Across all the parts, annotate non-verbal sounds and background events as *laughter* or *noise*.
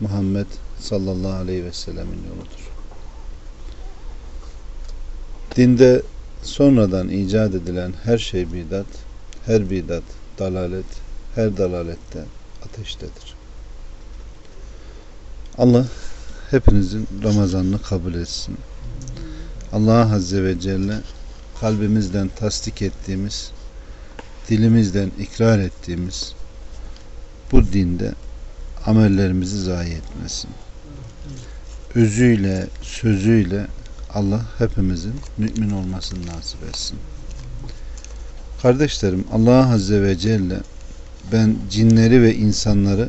Muhammed sallallahu aleyhi ve sellemin yoludur. Dinde sonradan icat edilen her şey bidat, her bidat dalalet, her dalalette ateştedir. Allah hepinizin Ramazanını kabul etsin. Allah Azze ve Celle kalbimizden tasdik ettiğimiz, dilimizden ikrar ettiğimiz bu dinde amellerimizi zayi etmesin. Özüyle, sözüyle Allah hepimizin mümin olmasını nasip etsin. Kardeşlerim Allah Azze ve Celle ben cinleri ve insanları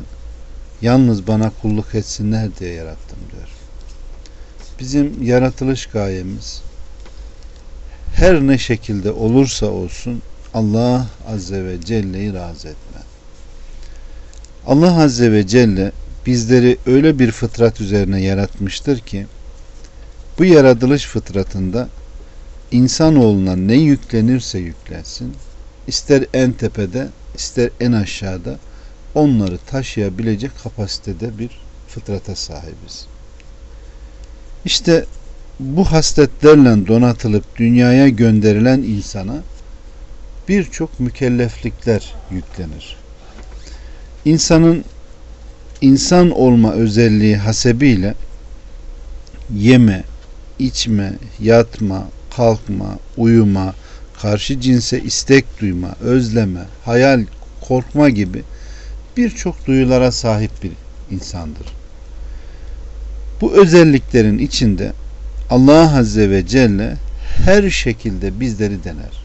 yalnız bana kulluk etsinler diye yarattım diyor. Bizim yaratılış gayemiz her ne şekilde olursa olsun Allah Azze ve Celle'yi razı etme. Allah Azze ve Celle bizleri öyle bir fıtrat üzerine yaratmıştır ki bu yaratılış fıtratında insanoğluna ne yüklenirse yüklensin ister en tepede ister en aşağıda onları taşıyabilecek kapasitede bir fıtrata sahibiz. İşte bu hasletlerle donatılıp dünyaya gönderilen insana birçok mükelleflikler yüklenir. İnsanın insan olma özelliği hasebiyle yeme, içme, yatma, kalkma, uyuma, karşı cinse istek duyma, özleme, hayal, korkma gibi birçok duyulara sahip bir insandır. Bu özelliklerin içinde Allah Azze ve Celle her şekilde bizleri dener.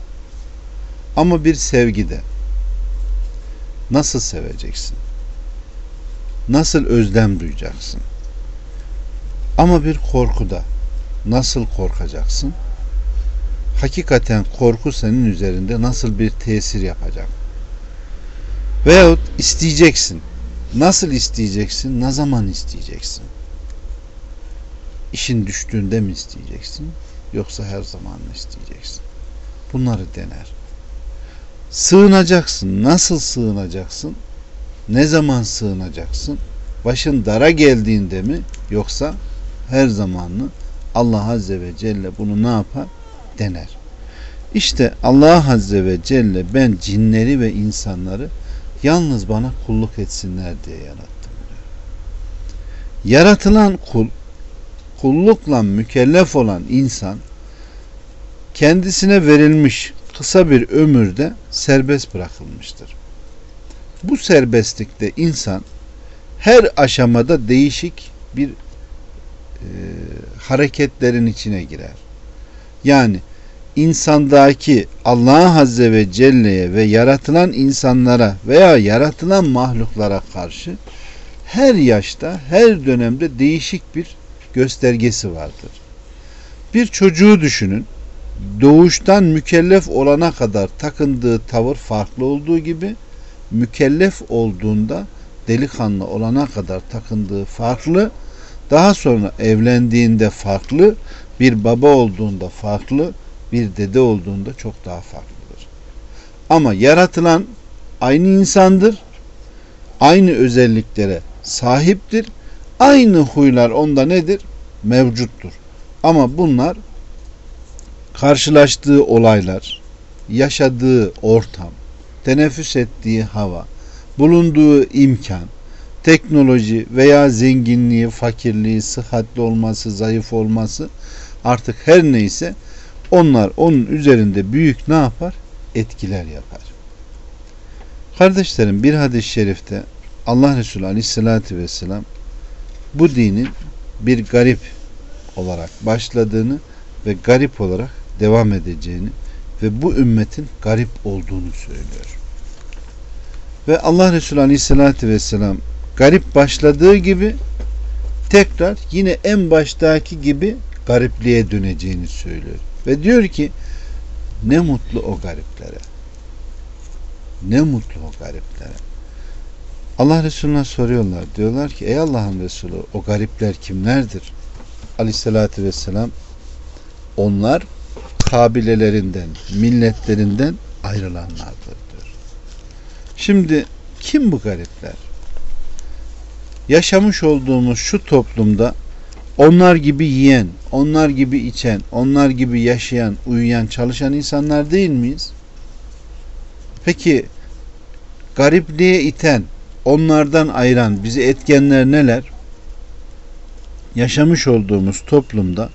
Ama bir sevgide nasıl seveceksin? Nasıl özlem duyacaksın? Ama bir korkuda nasıl korkacaksın? Hakikaten korku senin üzerinde nasıl bir tesir yapacak? Veyahut isteyeceksin. Nasıl isteyeceksin? Ne zaman isteyeceksin? İşin düştüğünde mi isteyeceksin? Yoksa her zaman mı isteyeceksin? Bunları dener. Sığınacaksın. Nasıl sığınacaksın? Ne zaman sığınacaksın? Başın dara geldiğinde mi? Yoksa her zaman mı? Allah Azze ve Celle bunu ne yapar? Dener. İşte Allah Azze ve Celle ben cinleri ve insanları yalnız bana kulluk etsinler diye yarattım. Yaratılan kul, kullukla mükellef olan insan kendisine verilmiş kısa bir ömürde serbest bırakılmıştır. Bu serbestlikte insan her aşamada değişik bir e, hareketlerin içine girer. Yani insandaki Allah Azze ve Celle'ye ve yaratılan insanlara veya yaratılan mahluklara karşı her yaşta, her dönemde değişik bir göstergesi vardır. Bir çocuğu düşünün. Doğuştan mükellef olana kadar takındığı tavır farklı olduğu gibi mükellef olduğunda delikanlı olana kadar takındığı farklı, daha sonra evlendiğinde farklı, bir baba olduğunda farklı, bir dede olduğunda çok daha farklıdır. Ama yaratılan aynı insandır. Aynı özelliklere sahiptir. Aynı huylar onda nedir? Mevcuttur. Ama bunlar karşılaştığı olaylar, yaşadığı ortam, teneffüs ettiği hava, bulunduğu imkan, teknoloji veya zenginliği, fakirliği, sıhhatli olması, zayıf olması artık her neyse onlar onun üzerinde büyük ne yapar? Etkiler yapar. Kardeşlerim bir hadis-i şerifte Allah Resulü Aleyhisselatü Vesselam bu dinin bir garip olarak başladığını ve garip olarak devam edeceğini ve bu ümmetin garip olduğunu söylüyor. Ve Allah Resulü Aleyhisselatü Vesselam garip başladığı gibi tekrar yine en baştaki gibi garipliğe döneceğini söylüyor. Ve diyor ki ne mutlu o gariplere. Ne mutlu o gariplere. Allah Resulüne soruyorlar. Diyorlar ki ey Allah'ın Resulü o garipler kimlerdir? Aleyhissalatü vesselam onlar kabilelerinden, milletlerinden ayrılanlardır diyor. Şimdi kim bu garipler? Yaşamış olduğumuz şu toplumda onlar gibi yiyen, onlar gibi içen, onlar gibi yaşayan, uyuyan, çalışan insanlar değil miyiz? Peki garipliğe iten, onlardan ayıran bizi etkenler neler? Yaşamış olduğumuz toplumda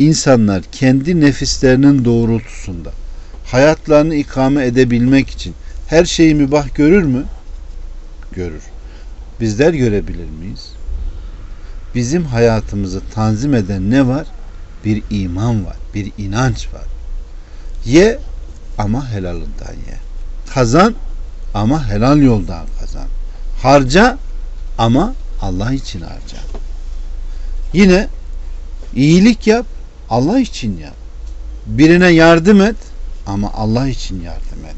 insanlar kendi nefislerinin doğrultusunda hayatlarını ikame edebilmek için her şeyi mübah görür mü? Görür. Bizler görebilir miyiz? Bizim hayatımızı tanzim eden ne var? Bir iman var, bir inanç var. Ye ama helalından ye. Kazan ama helal yoldan kazan. Harca ama Allah için harca. Yine iyilik yap, Allah için yap. Birine yardım et ama Allah için yardım et.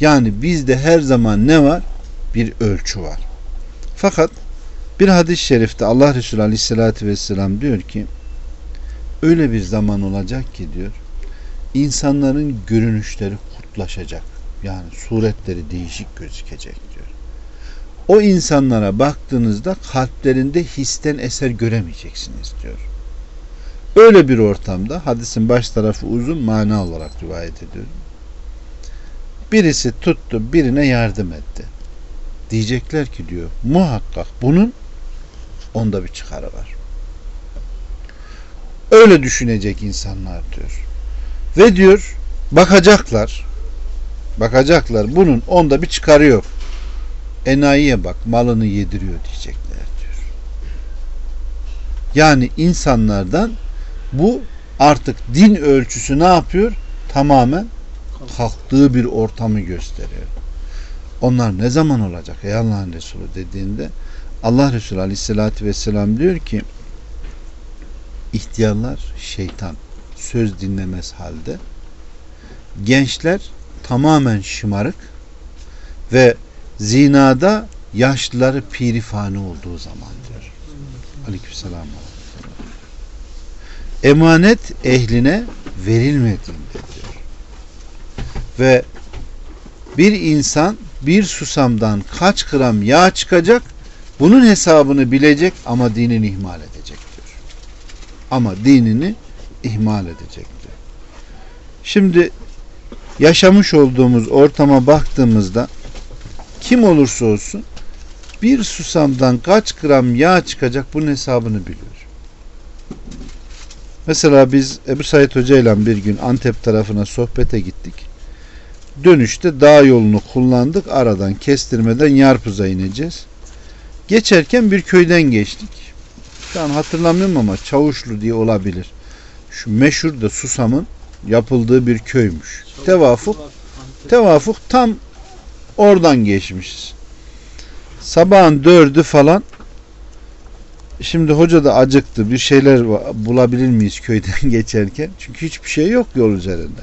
Yani bizde her zaman ne var? Bir ölçü var. Fakat bir hadis-i şerifte Allah Resulü Aleyhisselatü Vesselam diyor ki öyle bir zaman olacak ki diyor insanların görünüşleri kurtlaşacak. Yani suretleri değişik gözükecek diyor. O insanlara baktığınızda kalplerinde histen eser göremeyeceksiniz diyor. Öyle bir ortamda hadisin baş tarafı uzun mana olarak rivayet ediyorum. Birisi tuttu birine yardım etti. Diyecekler ki diyor muhakkak bunun onda bir çıkarı var. Öyle düşünecek insanlar diyor. Ve diyor bakacaklar bakacaklar bunun onda bir çıkarı yok. Enayiye bak malını yediriyor diyecekler diyor. Yani insanlardan bu artık din ölçüsü ne yapıyor? Tamamen kalktığı bir ortamı gösteriyor. Onlar ne zaman olacak ey Allah'ın Resulü dediğinde Allah Resulü Aleyhisselatü Vesselam diyor ki ihtiyarlar şeytan söz dinlemez halde gençler tamamen şımarık ve zinada yaşlıları pirifane olduğu zaman diyor. Aleykümselam. Emanet ehline verilmediğinde diyor. Ve bir insan bir susamdan kaç gram yağ çıkacak bunun hesabını bilecek ama dinini ihmal edecek diyor. Ama dinini ihmal edecek diyor. Şimdi yaşamış olduğumuz ortama baktığımızda kim olursa olsun bir susamdan kaç gram yağ çıkacak bunun hesabını biliyor. Mesela biz Ebu Said Hoca ile bir gün Antep tarafına sohbete gittik. Dönüşte dağ yolunu kullandık. Aradan kestirmeden Yarpuz'a ineceğiz. Geçerken bir köyden geçtik. Şu an hatırlamıyorum ama Çavuşlu diye olabilir. Şu meşhur da Susam'ın yapıldığı bir köymüş. Tevafuk tevafuk tam oradan geçmişiz. Sabahın dördü falan Şimdi hoca da acıktı. Bir şeyler bulabilir miyiz köyden *laughs* geçerken? Çünkü hiçbir şey yok yol üzerinde.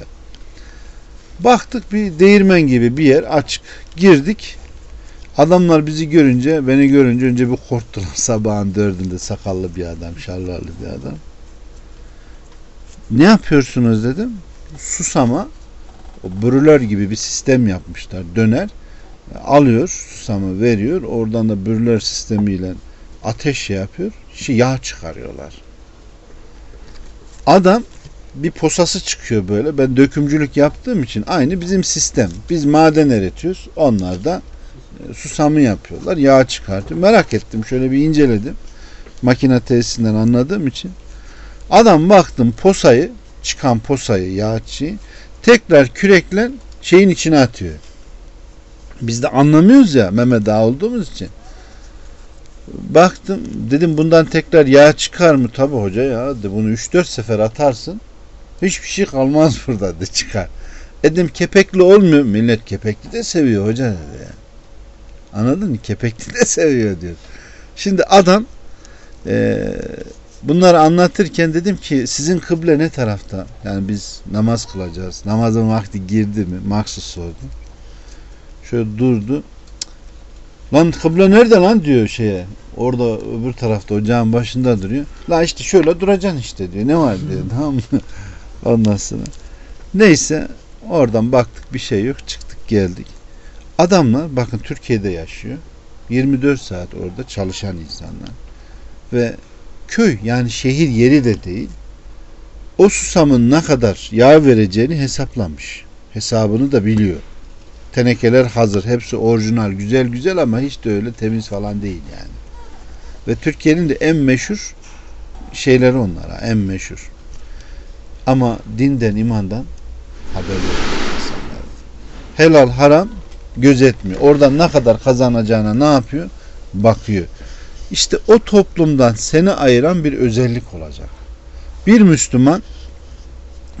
Baktık bir değirmen gibi bir yer açık. Girdik. Adamlar bizi görünce, beni görünce önce bir korktular. *laughs* Sabahın dördünde sakallı bir adam, şallarlı bir adam. Ne yapıyorsunuz dedim. Susama o brüler gibi bir sistem yapmışlar. Döner alıyor susamı veriyor. Oradan da brüler sistemiyle ateş şey yapıyor. Şey, yağ çıkarıyorlar. Adam bir posası çıkıyor böyle. Ben dökümcülük yaptığım için aynı bizim sistem. Biz maden eritiyoruz. Onlar da e, susamı yapıyorlar. Yağ çıkartıyor. Merak ettim. Şöyle bir inceledim. Makine tesisinden anladığım için. Adam baktım posayı çıkan posayı yağçıyı tekrar kürekle şeyin içine atıyor. Biz de anlamıyoruz ya Mehmet Ağa olduğumuz için. Baktım dedim bundan tekrar yağ çıkar mı? Tabi hoca ya de bunu 3-4 sefer atarsın. Hiçbir şey kalmaz *laughs* burada de çıkar. Dedim kepekli olmuyor. Millet kepekli de seviyor hoca dedi yani. Anladın mı? Kepekli de *laughs* seviyor diyor. Şimdi adam Ee, bunları anlatırken dedim ki sizin kıble ne tarafta? Yani biz namaz kılacağız. Namazın vakti girdi mi? Maksus sordu. Şöyle durdu. Lan kıble nerede lan diyor şeye. Orada öbür tarafta ocağın başında duruyor. La işte şöyle duracaksın işte diyor. Ne var diyor. *laughs* Tamam mı? Ondan sonra. Neyse oradan baktık bir şey yok. Çıktık geldik. Adamlar bakın Türkiye'de yaşıyor. 24 saat orada çalışan insanlar. Ve köy yani şehir yeri de değil. O susamın ne kadar yağ vereceğini hesaplamış. Hesabını da biliyor. Tenekeler hazır. Hepsi orijinal. Güzel güzel ama hiç de öyle temiz falan değil yani. Ve Türkiye'nin de en meşhur şeyleri onlara. En meşhur. Ama dinden, imandan haberi yok. Helal, haram gözetmiyor. Oradan ne kadar kazanacağına ne yapıyor? Bakıyor. İşte o toplumdan seni ayıran bir özellik olacak. Bir Müslüman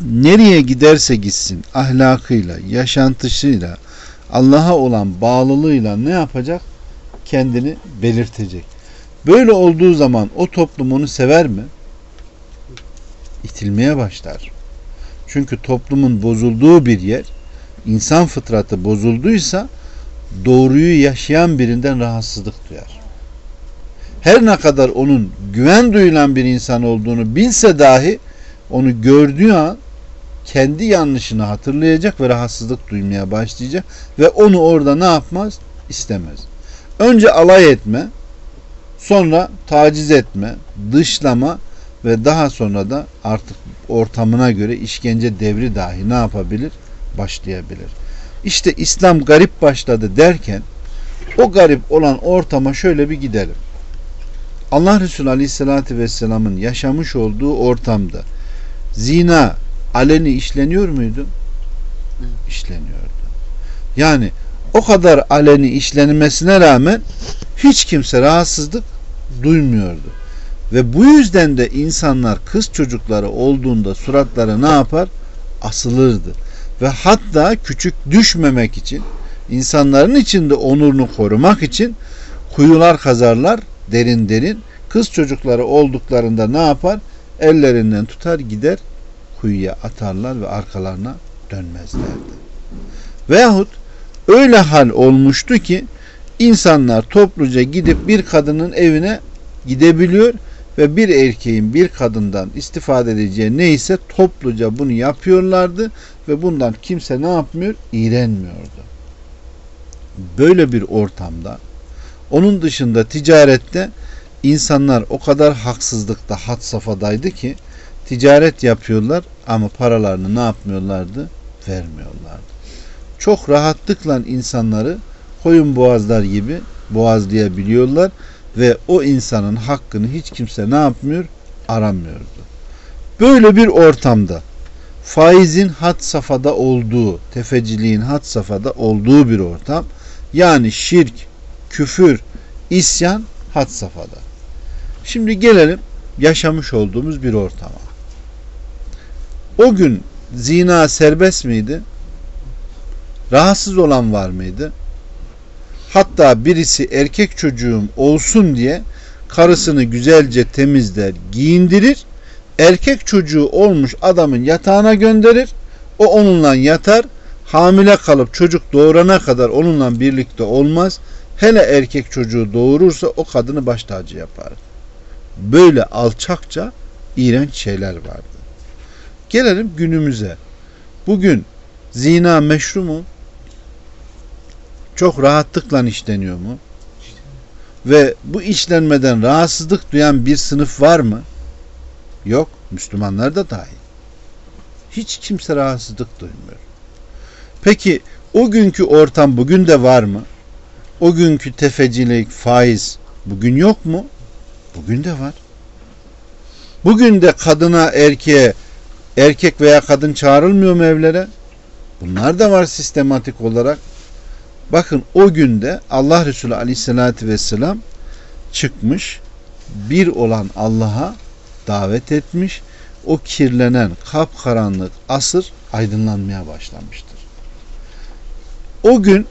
nereye giderse gitsin ahlakıyla, yaşantısıyla, Allah'a olan bağlılığıyla ne yapacak? Kendini belirtecek. Böyle olduğu zaman o toplum onu sever mi? İtilmeye başlar. Çünkü toplumun bozulduğu bir yer, insan fıtratı bozulduysa doğruyu yaşayan birinden rahatsızlık duyar. Her ne kadar onun güven duyulan bir insan olduğunu bilse dahi onu gördüğü an kendi yanlışını hatırlayacak ve rahatsızlık duymaya başlayacak ve onu orada ne yapmaz? istemez. Önce alay etme, sonra taciz etme, dışlama ve daha sonra da artık ortamına göre işkence devri dahi ne yapabilir? Başlayabilir. İşte İslam garip başladı derken o garip olan ortama şöyle bir gidelim. Allah Resulü Aleyhisselatü Vesselam'ın yaşamış olduğu ortamda zina aleni işleniyor muydu? İşleniyordu. Yani o kadar aleni işlenmesine rağmen hiç kimse rahatsızlık duymuyordu. Ve bu yüzden de insanlar kız çocukları olduğunda suratları ne yapar? Asılırdı. Ve hatta küçük düşmemek için insanların içinde onurunu korumak için kuyular kazarlar derin derin. Kız çocukları olduklarında ne yapar? Ellerinden tutar gider kuyuya atarlar ve arkalarına dönmezlerdi. Veyahut öyle hal olmuştu ki insanlar topluca gidip bir kadının evine gidebiliyor ve bir erkeğin bir kadından istifade edeceği neyse topluca bunu yapıyorlardı ve bundan kimse ne yapmıyor? İğrenmiyordu. Böyle bir ortamda onun dışında ticarette insanlar o kadar haksızlıkta had safadaydı ki ticaret yapıyorlar ama paralarını ne yapmıyorlardı? Vermiyorlardı. Çok rahatlıkla insanları koyun boğazlar gibi boğazlayabiliyorlar ve o insanın hakkını hiç kimse ne yapmıyor? Aramıyordu. Böyle bir ortamda faizin hat safhada olduğu, tefeciliğin hat safhada olduğu bir ortam. Yani şirk, küfür, isyan hat safhada. Şimdi gelelim yaşamış olduğumuz bir ortama. O gün zina serbest miydi? Rahatsız olan var mıydı? Hatta birisi erkek çocuğum olsun diye karısını güzelce temizler, giyindirir. Erkek çocuğu olmuş adamın yatağına gönderir. O onunla yatar. Hamile kalıp çocuk doğurana kadar onunla birlikte olmaz. Hele erkek çocuğu doğurursa o kadını baş tacı yapar. Böyle alçakça iğrenç şeyler vardı. Gelelim günümüze. Bugün zina meşru mu? Çok rahatlıkla işleniyor mu? Ve bu işlenmeden rahatsızlık duyan bir sınıf var mı? Yok. Müslümanlar da dahil. Hiç kimse rahatsızlık duymuyor. Peki o günkü ortam bugün de var mı? O günkü tefecilik, faiz bugün yok mu? Bugün de var. Bugün de kadına, erkeğe, erkek veya kadın çağrılmıyor mu evlere? Bunlar da var sistematik olarak. Bakın o günde Allah Resulü Aleyhisselatü Vesselam çıkmış bir olan Allah'a davet etmiş. O kirlenen kapkaranlık asır aydınlanmaya başlamıştır. O gün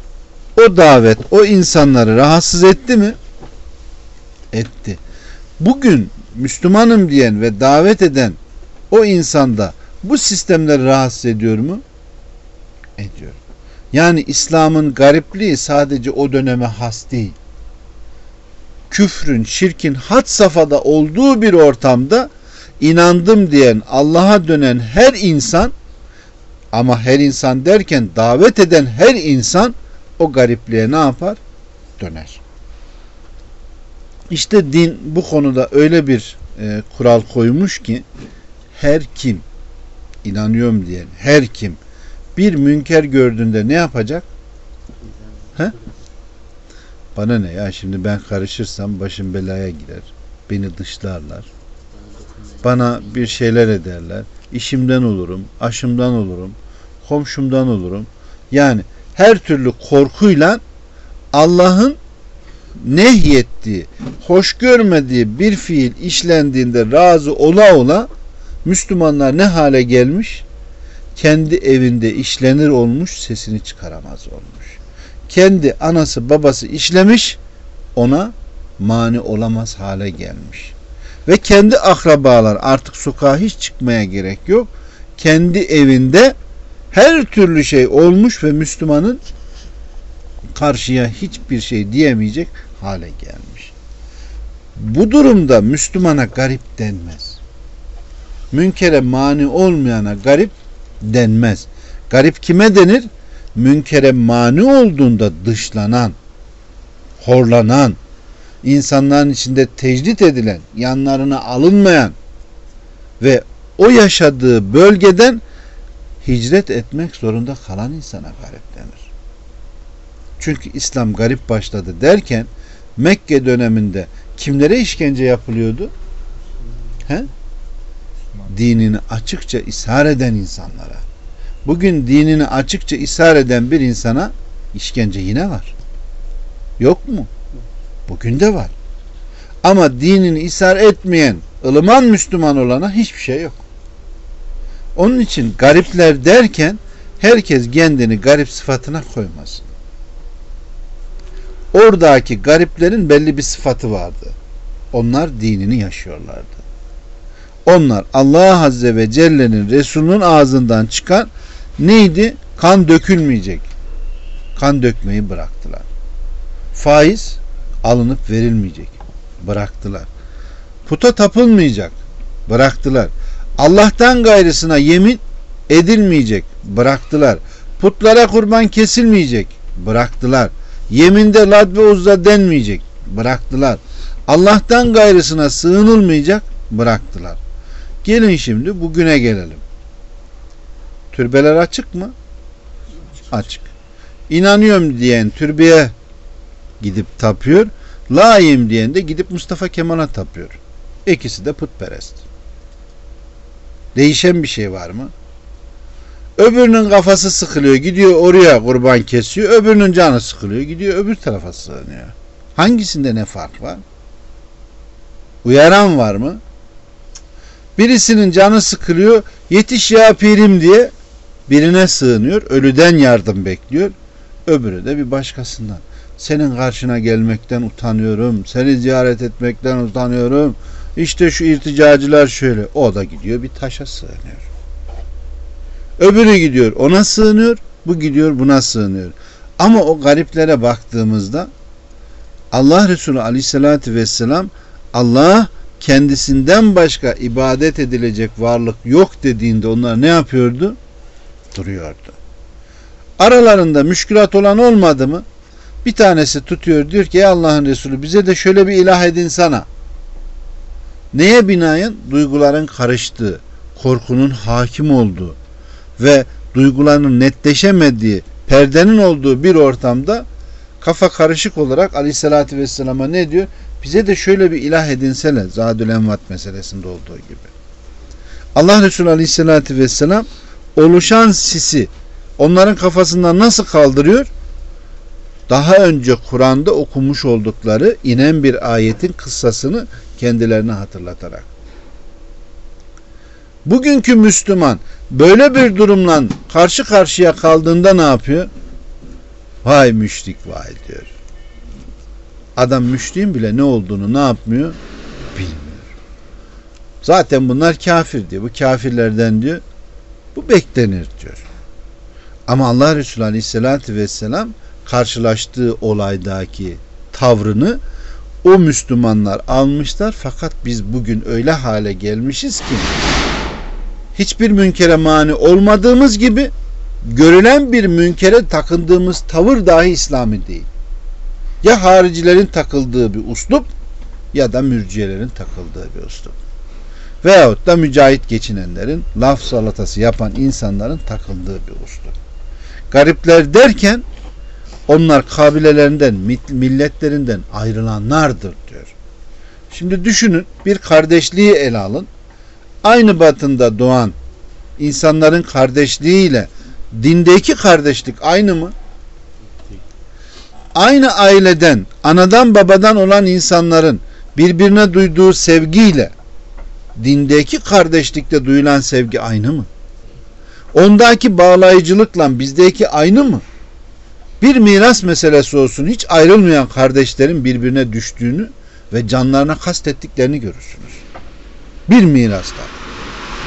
o davet o insanları rahatsız etti mi? Etti. bugün Müslümanım diyen ve davet eden o insanda bu sistemler rahatsız ediyor mu? Ediyor. Yani İslam'ın garipliği sadece o döneme has değil. Küfrün, şirkin had safhada olduğu bir ortamda inandım diyen, Allah'a dönen her insan ama her insan derken davet eden her insan o garipliğe ne yapar? Döner. İşte din bu konuda öyle bir e, kural koymuş ki her kim inanıyorum diyen her kim bir münker gördüğünde ne yapacak? He? Bana ne ya şimdi ben karışırsam başım belaya girer. Beni dışlarlar. Bana bir şeyler ederler. İşimden olurum, aşımdan olurum, komşumdan olurum. Yani her türlü korkuyla Allah'ın nehyettiği, hoş görmediği bir fiil işlendiğinde razı ola ola Müslümanlar ne hale gelmiş? Kendi evinde işlenir olmuş, sesini çıkaramaz olmuş. Kendi anası babası işlemiş, ona mani olamaz hale gelmiş. Ve kendi akrabalar artık sokağa hiç çıkmaya gerek yok. Kendi evinde her türlü şey olmuş ve Müslümanın karşıya hiçbir şey diyemeyecek hale gelmiş. Bu durumda Müslümana garip denmez. Münkere mani olmayana garip denmez. Garip kime denir? Münkere mani olduğunda dışlanan, horlanan, insanların içinde tecrit edilen, yanlarına alınmayan ve o yaşadığı bölgeden hicret etmek zorunda kalan insana garip denir. Çünkü İslam garip başladı derken Mekke döneminde kimlere işkence yapılıyordu? He? Dinini açıkça ishar eden insanlara. Bugün dinini açıkça ishar eden bir insana işkence yine var. Yok mu? Bugün de var. Ama dinini ishar etmeyen, ılıman Müslüman olana hiçbir şey yok. Onun için garipler derken herkes kendini garip sıfatına koymasın. Oradaki gariplerin belli bir sıfatı vardı. Onlar dinini yaşıyorlardı. Onlar Allah Azze ve Celle'nin Resulünün ağzından çıkan neydi? Kan dökülmeyecek. Kan dökmeyi bıraktılar. Faiz alınıp verilmeyecek. Bıraktılar. Puta tapılmayacak. Bıraktılar. Allah'tan gayrısına yemin edilmeyecek. Bıraktılar. Putlara kurban kesilmeyecek. Bıraktılar. Yeminde lad ve uzza denmeyecek. Bıraktılar. Allah'tan gayrısına sığınılmayacak. Bıraktılar. Gelin şimdi bugüne gelelim. Türbeler açık mı? Açık. İnanıyorum diyen türbeye gidip tapıyor. Layım diyen de gidip Mustafa Kemal'a tapıyor. İkisi de putperest. Değişen bir şey var mı? Öbürünün kafası sıkılıyor gidiyor oraya kurban kesiyor. Öbürünün canı sıkılıyor gidiyor öbür tarafa sığınıyor. Hangisinde ne fark var? Uyaran var mı? Birisinin canı sıkılıyor yetiş ya pirim diye birine sığınıyor. Ölüden yardım bekliyor. Öbürü de bir başkasından. Senin karşına gelmekten utanıyorum. Seni ziyaret etmekten utanıyorum. İşte şu irticacılar şöyle. O da gidiyor bir taşa sığınıyor. Öbürü gidiyor ona sığınıyor. Bu gidiyor buna sığınıyor. Ama o gariplere baktığımızda Allah Resulü aleyhissalatü vesselam Allah kendisinden başka ibadet edilecek varlık yok dediğinde onlar ne yapıyordu? Duruyordu. Aralarında müşkülat olan olmadı mı? Bir tanesi tutuyor diyor ki Allah'ın Resulü bize de şöyle bir ilah edin sana. Neye binaen? Duyguların karıştığı, korkunun hakim olduğu ve duygularının netleşemediği, perdenin olduğu bir ortamda kafa karışık olarak aleyhissalatü vesselama ne diyor? Bize de şöyle bir ilah edinsene Zadül Envat meselesinde olduğu gibi. Allah Resulü aleyhissalatü vesselam oluşan sisi onların kafasından nasıl kaldırıyor? Daha önce Kur'an'da okumuş oldukları inen bir ayetin kıssasını kendilerine hatırlatarak. Bugünkü Müslüman böyle bir durumla karşı karşıya kaldığında ne yapıyor? Vay müşrik vay diyor. Adam müşriğin bile ne olduğunu ne yapmıyor? bilmiyor. Zaten bunlar kafir diyor. Bu kafirlerden diyor bu beklenir diyor. Ama Allah Resulü Aleyhisselatü Vesselam karşılaştığı olaydaki tavrını o Müslümanlar almışlar fakat biz bugün öyle hale gelmişiz ki hiçbir münkere mani olmadığımız gibi görülen bir münkere takındığımız tavır dahi İslami değil. Ya haricilerin takıldığı bir uslup ya da mürciyelerin takıldığı bir uslup. Veyahut da mücahit geçinenlerin laf salatası yapan insanların takıldığı bir uslup. Garipler derken onlar kabilelerinden, milletlerinden ayrılanlardır diyor. Şimdi düşünün bir kardeşliği ele alın. Aynı batında doğan insanların kardeşliğiyle dindeki kardeşlik aynı mı? Aynı aileden, anadan babadan olan insanların birbirine duyduğu sevgiyle dindeki kardeşlikte duyulan sevgi aynı mı? Ondaki bağlayıcılıkla bizdeki aynı mı? Bir miras meselesi olsun hiç ayrılmayan kardeşlerin birbirine düştüğünü ve canlarına kastettiklerini görürsünüz. Bir mirasta.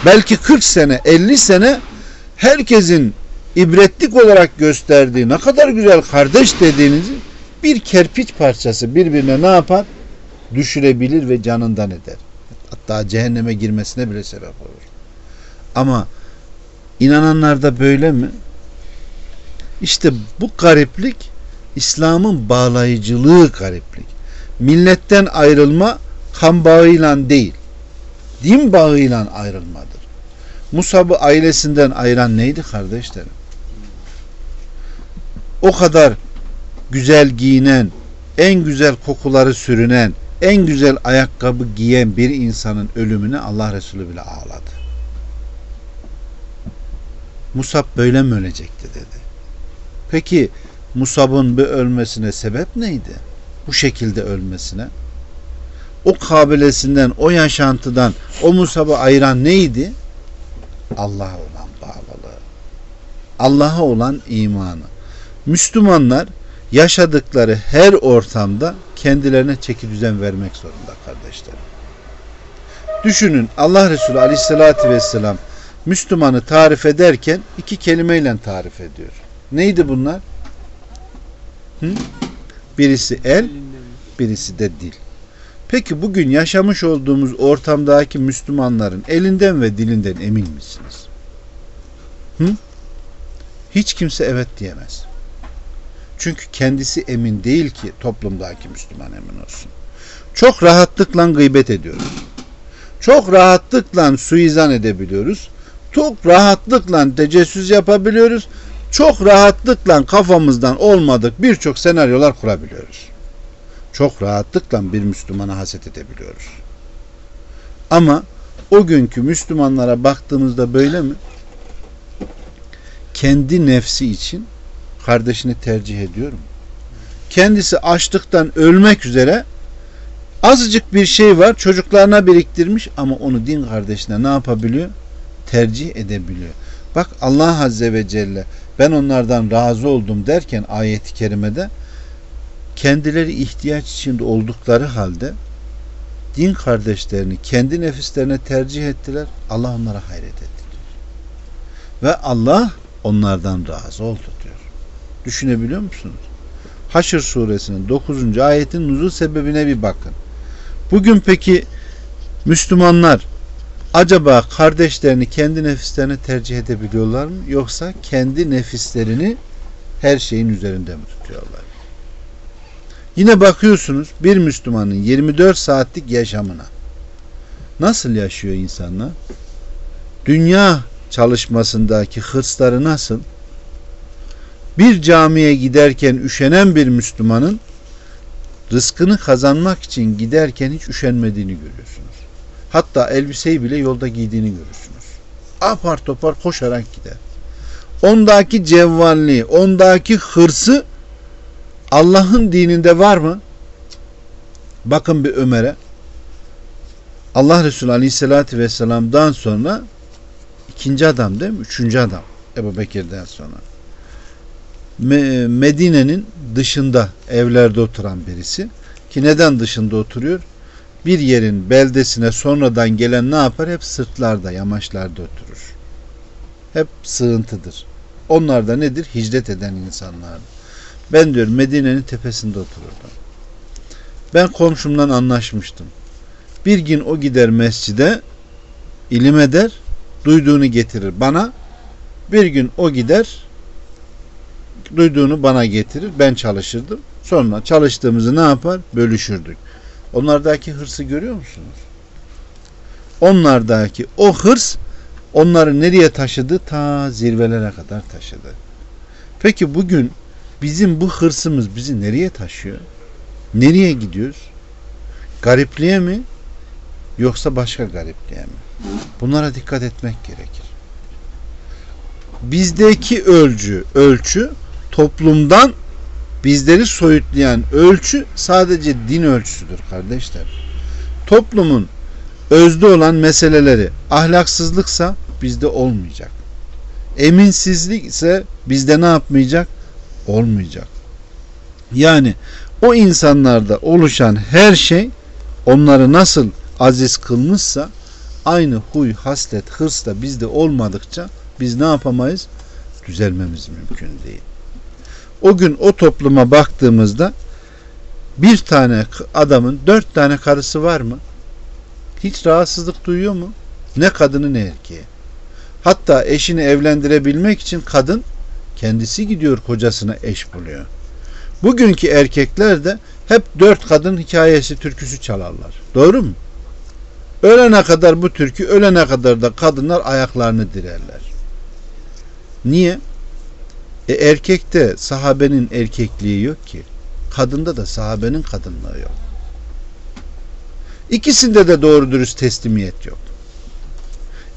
Belki 40 sene, 50 sene herkesin ibretlik olarak gösterdiği ne kadar güzel kardeş dediğinizi bir kerpiç parçası birbirine ne yapar? Düşürebilir ve canından eder. Hatta cehenneme girmesine bile sebep olur. Ama inananlar da böyle mi? İşte bu gariplik İslam'ın bağlayıcılığı gariplik. Milletten ayrılma kan bağıyla değil, din bağıyla ayrılmadır. Musab'ı ailesinden ayıran neydi kardeşlerim? O kadar güzel giyinen, en güzel kokuları sürünen, en güzel ayakkabı giyen bir insanın ölümüne Allah Resulü bile ağladı. Musab böyle mi ölecekti dedi. Peki Musab'ın bir ölmesine sebep neydi? Bu şekilde ölmesine. O kabilesinden, o yaşantıdan o Musab'ı ayıran neydi? Allah'a olan bağlılığı. Allah'a olan imanı. Müslümanlar yaşadıkları her ortamda kendilerine çeki düzen vermek zorunda kardeşlerim. Düşünün Allah Resulü Aleyhisselatü Vesselam Müslümanı tarif ederken iki kelimeyle tarif ediyor. Neydi bunlar? Hı? Birisi el, birisi de dil. Peki bugün yaşamış olduğumuz ortamdaki Müslümanların elinden ve dilinden emin misiniz? Hı? Hiç kimse evet diyemez. Çünkü kendisi emin değil ki toplumdaki Müslüman emin olsun. Çok rahatlıkla gıybet ediyoruz. Çok rahatlıkla suizan edebiliyoruz. Çok rahatlıkla tecessüs yapabiliyoruz çok rahatlıkla kafamızdan olmadık birçok senaryolar kurabiliyoruz. Çok rahatlıkla bir Müslümana haset edebiliyoruz. Ama o günkü Müslümanlara baktığımızda böyle mi? Kendi nefsi için kardeşini tercih ediyor mu? Kendisi açlıktan ölmek üzere azıcık bir şey var çocuklarına biriktirmiş ama onu din kardeşine ne yapabiliyor? Tercih edebiliyor. Bak Allah Azze ve Celle ben onlardan razı oldum derken ayeti kerimede kendileri ihtiyaç içinde oldukları halde din kardeşlerini kendi nefislerine tercih ettiler. Allah onlara hayret etti. Ve Allah onlardan razı oldu. Düşünebiliyor musunuz? Haşr suresinin 9. ayetin nuzul sebebine bir bakın. Bugün peki Müslümanlar acaba kardeşlerini kendi nefislerine tercih edebiliyorlar mı? Yoksa kendi nefislerini her şeyin üzerinde mi tutuyorlar? Yine bakıyorsunuz bir Müslümanın 24 saatlik yaşamına nasıl yaşıyor insanlar? Dünya çalışmasındaki hırsları nasıl? Bir camiye giderken üşenen bir Müslümanın rızkını kazanmak için giderken hiç üşenmediğini görüyorsunuz. Hatta elbiseyi bile yolda giydiğini görürsünüz. Apar topar koşarak gider. Ondaki cevvalliği, ondaki hırsı Allah'ın dininde var mı? Bakın bir Ömer'e. Allah Resulü Aleyhisselatü Vesselam'dan sonra ikinci adam değil mi? Üçüncü adam. Ebu Bekir'den sonra. Medine'nin dışında evlerde oturan birisi. Ki neden dışında oturuyor? bir yerin beldesine sonradan gelen ne yapar? Hep sırtlarda, yamaçlarda oturur. Hep sığıntıdır. Onlar da nedir? Hicret eden insanlar. Ben diyor Medine'nin tepesinde otururdum. Ben komşumdan anlaşmıştım. Bir gün o gider mescide ilim eder, duyduğunu getirir bana. Bir gün o gider, duyduğunu bana getirir. Ben çalışırdım. Sonra çalıştığımızı ne yapar? Bölüşürdük. Onlardaki hırsı görüyor musunuz? Onlardaki o hırs onları nereye taşıdı? Ta zirvelere kadar taşıdı. Peki bugün bizim bu hırsımız bizi nereye taşıyor? Nereye gidiyoruz? Garipliğe mi? Yoksa başka garipliğe mi? Bunlara dikkat etmek gerekir. Bizdeki ölçü, ölçü toplumdan bizleri soyutlayan ölçü sadece din ölçüsüdür kardeşler. Toplumun özde olan meseleleri ahlaksızlıksa bizde olmayacak. Eminsizlik ise bizde ne yapmayacak? Olmayacak. Yani o insanlarda oluşan her şey onları nasıl aziz kılmışsa aynı huy, haslet, hırs da bizde olmadıkça biz ne yapamayız? Düzelmemiz mümkün değil. O gün o topluma baktığımızda bir tane adamın dört tane karısı var mı? Hiç rahatsızlık duyuyor mu? Ne kadını ne erkeği. Hatta eşini evlendirebilmek için kadın kendisi gidiyor kocasına eş buluyor. Bugünkü erkekler de hep dört kadın hikayesi türküsü çalarlar. Doğru mu? Ölene kadar bu türkü, ölene kadar da kadınlar ayaklarını direrler. Niye? E erkekte sahabenin erkekliği yok ki. Kadında da sahabenin kadınlığı yok. İkisinde de doğru dürüst teslimiyet yok.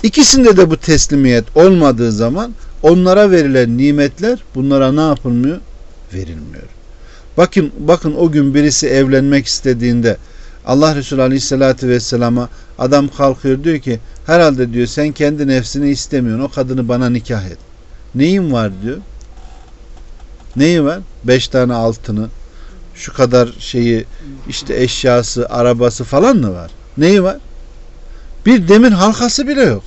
İkisinde de bu teslimiyet olmadığı zaman onlara verilen nimetler bunlara ne yapılmıyor? Verilmiyor. Bakın bakın o gün birisi evlenmek istediğinde Allah Resulü Aleyhisselatü Vesselam'a adam kalkıyor diyor ki herhalde diyor sen kendi nefsini istemiyorsun o kadını bana nikah et. Neyin var diyor. Neyi var? Beş tane altını, şu kadar şeyi, işte eşyası, arabası falan mı var? Neyi var? Bir demir halkası bile yok.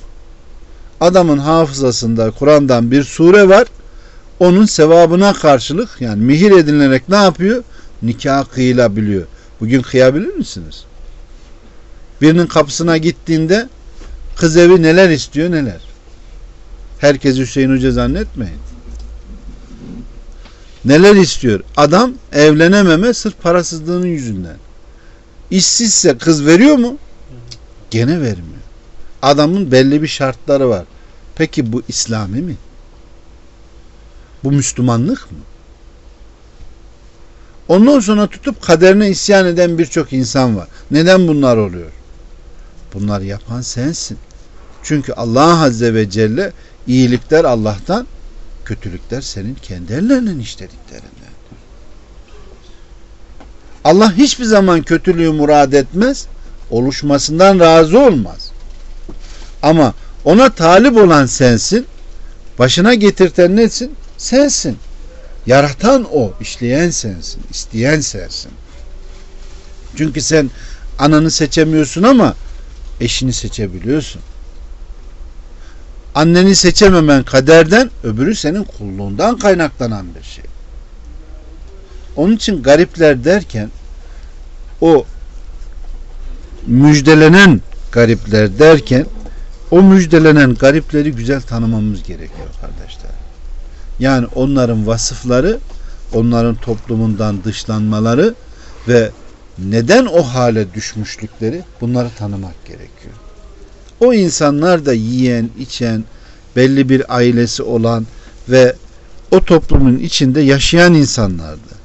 Adamın hafızasında Kur'an'dan bir sure var. Onun sevabına karşılık yani mihir edinilerek ne yapıyor? Nikah kıyılabiliyor. Bugün kıyabilir misiniz? Birinin kapısına gittiğinde kız evi neler istiyor neler. Herkes Hüseyin Hoca zannetmeyin. Neler istiyor? Adam evlenememe sırf parasızlığının yüzünden. İşsizse kız veriyor mu? Gene vermiyor. Adamın belli bir şartları var. Peki bu İslami mi? Bu Müslümanlık mı? Ondan sonra tutup kaderine isyan eden birçok insan var. Neden bunlar oluyor? Bunlar yapan sensin. Çünkü Allah Azze ve Celle iyilikler Allah'tan, kötülükler senin kendi ellerinden işlediklerinden. Allah hiçbir zaman kötülüğü murad etmez, oluşmasından razı olmaz. Ama ona talip olan sensin, başına getirten nesin? Sensin. Yaratan o, işleyen sensin, isteyen sensin. Çünkü sen ananı seçemiyorsun ama eşini seçebiliyorsun. Anneni seçememen kaderden, öbürü senin kulluğundan kaynaklanan bir şey. Onun için garipler derken o müjdelenen garipler derken o müjdelenen garipleri güzel tanımamız gerekiyor kardeşler. Yani onların vasıfları, onların toplumundan dışlanmaları ve neden o hale düşmüşlükleri bunları tanımak gerekiyor. O insanlar da yiyen, içen, belli bir ailesi olan ve o toplumun içinde yaşayan insanlardı.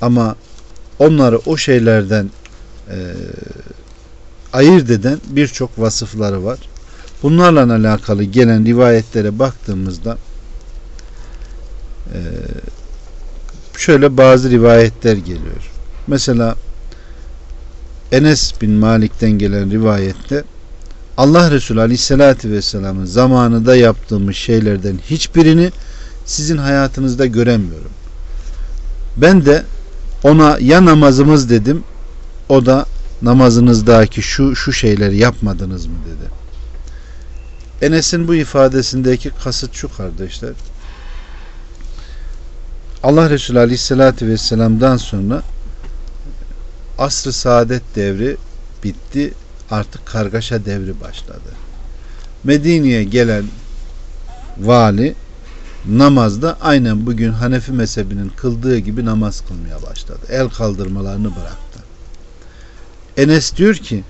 Ama onları o şeylerden e, ayırt eden birçok vasıfları var. Bunlarla alakalı gelen rivayetlere baktığımızda e, şöyle bazı rivayetler geliyor. Mesela Enes bin Malik'ten gelen rivayette Allah Resulü Aleyhisselatü Vesselam'ın zamanında yaptığımız şeylerden hiçbirini sizin hayatınızda göremiyorum. Ben de ona ya namazımız dedim o da namazınızdaki şu şu şeyleri yapmadınız mı dedi. Enes'in bu ifadesindeki kasıt şu kardeşler. Allah Resulü Aleyhisselatü Vesselam'dan sonra asr-ı saadet devri bitti. Artık kargaşa devri başladı. Medine'ye gelen vali namazda aynen bugün Hanefi mezhebinin kıldığı gibi namaz kılmaya başladı. El kaldırmalarını bıraktı. Enes diyor ki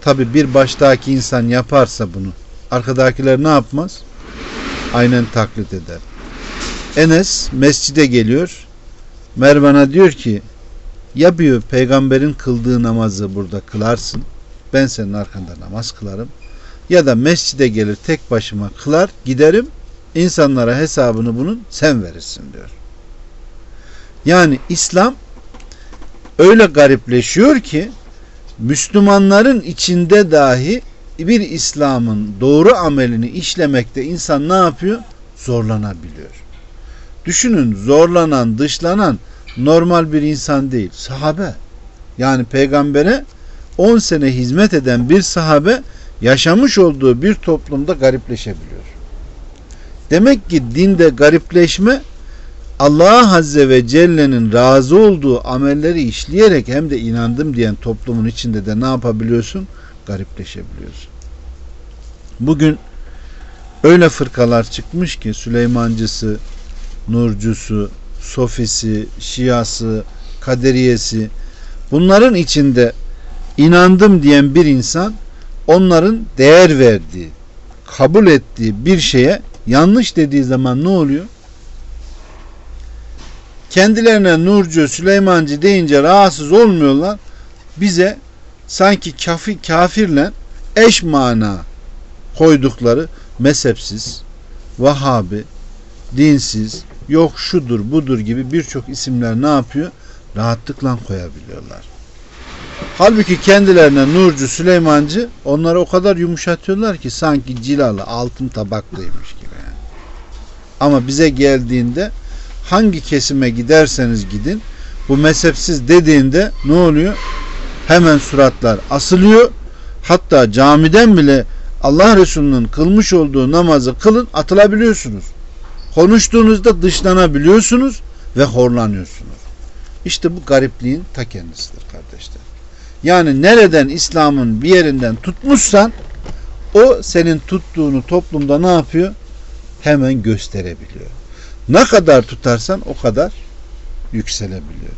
tabi bir baştaki insan yaparsa bunu arkadakiler ne yapmaz? Aynen taklit eder. Enes mescide geliyor. Mervan'a diyor ki ya bir peygamberin kıldığı namazı burada kılarsın. Ben senin arkanda namaz kılarım. Ya da mescide gelir tek başıma kılar giderim. insanlara hesabını bunun sen verirsin diyor. Yani İslam öyle garipleşiyor ki Müslümanların içinde dahi bir İslam'ın doğru amelini işlemekte insan ne yapıyor? Zorlanabiliyor. Düşünün zorlanan, dışlanan normal bir insan değil. Sahabe. Yani peygambere 10 sene hizmet eden bir sahabe yaşamış olduğu bir toplumda garipleşebiliyor. Demek ki dinde garipleşme Allah Azze ve Celle'nin razı olduğu amelleri işleyerek hem de inandım diyen toplumun içinde de ne yapabiliyorsun? Garipleşebiliyorsun. Bugün öyle fırkalar çıkmış ki Süleymancısı, Nurcusu, Sofisi, Şiası, Kaderiyesi bunların içinde inandım diyen bir insan onların değer verdiği, kabul ettiği bir şeye yanlış dediği zaman ne oluyor? Kendilerine Nurcu, Süleymancı deyince rahatsız olmuyorlar. Bize sanki kafi, kafirle eş mana koydukları mezhepsiz, Vahabi, dinsiz, yok şudur budur gibi birçok isimler ne yapıyor? Rahatlıkla koyabiliyorlar. Halbuki kendilerine Nurcu, Süleymancı onları o kadar yumuşatıyorlar ki sanki cilalı altın tabaklıymış gibi. Yani. Ama bize geldiğinde hangi kesime giderseniz gidin bu mezhepsiz dediğinde ne oluyor? Hemen suratlar asılıyor. Hatta camiden bile Allah Resulü'nün kılmış olduğu namazı kılın atılabiliyorsunuz. Konuştuğunuzda dışlanabiliyorsunuz ve horlanıyorsunuz. İşte bu garipliğin ta kendisidir kardeşler. Yani nereden İslam'ın bir yerinden tutmuşsan o senin tuttuğunu toplumda ne yapıyor? Hemen gösterebiliyor. Ne kadar tutarsan o kadar yükselebiliyor.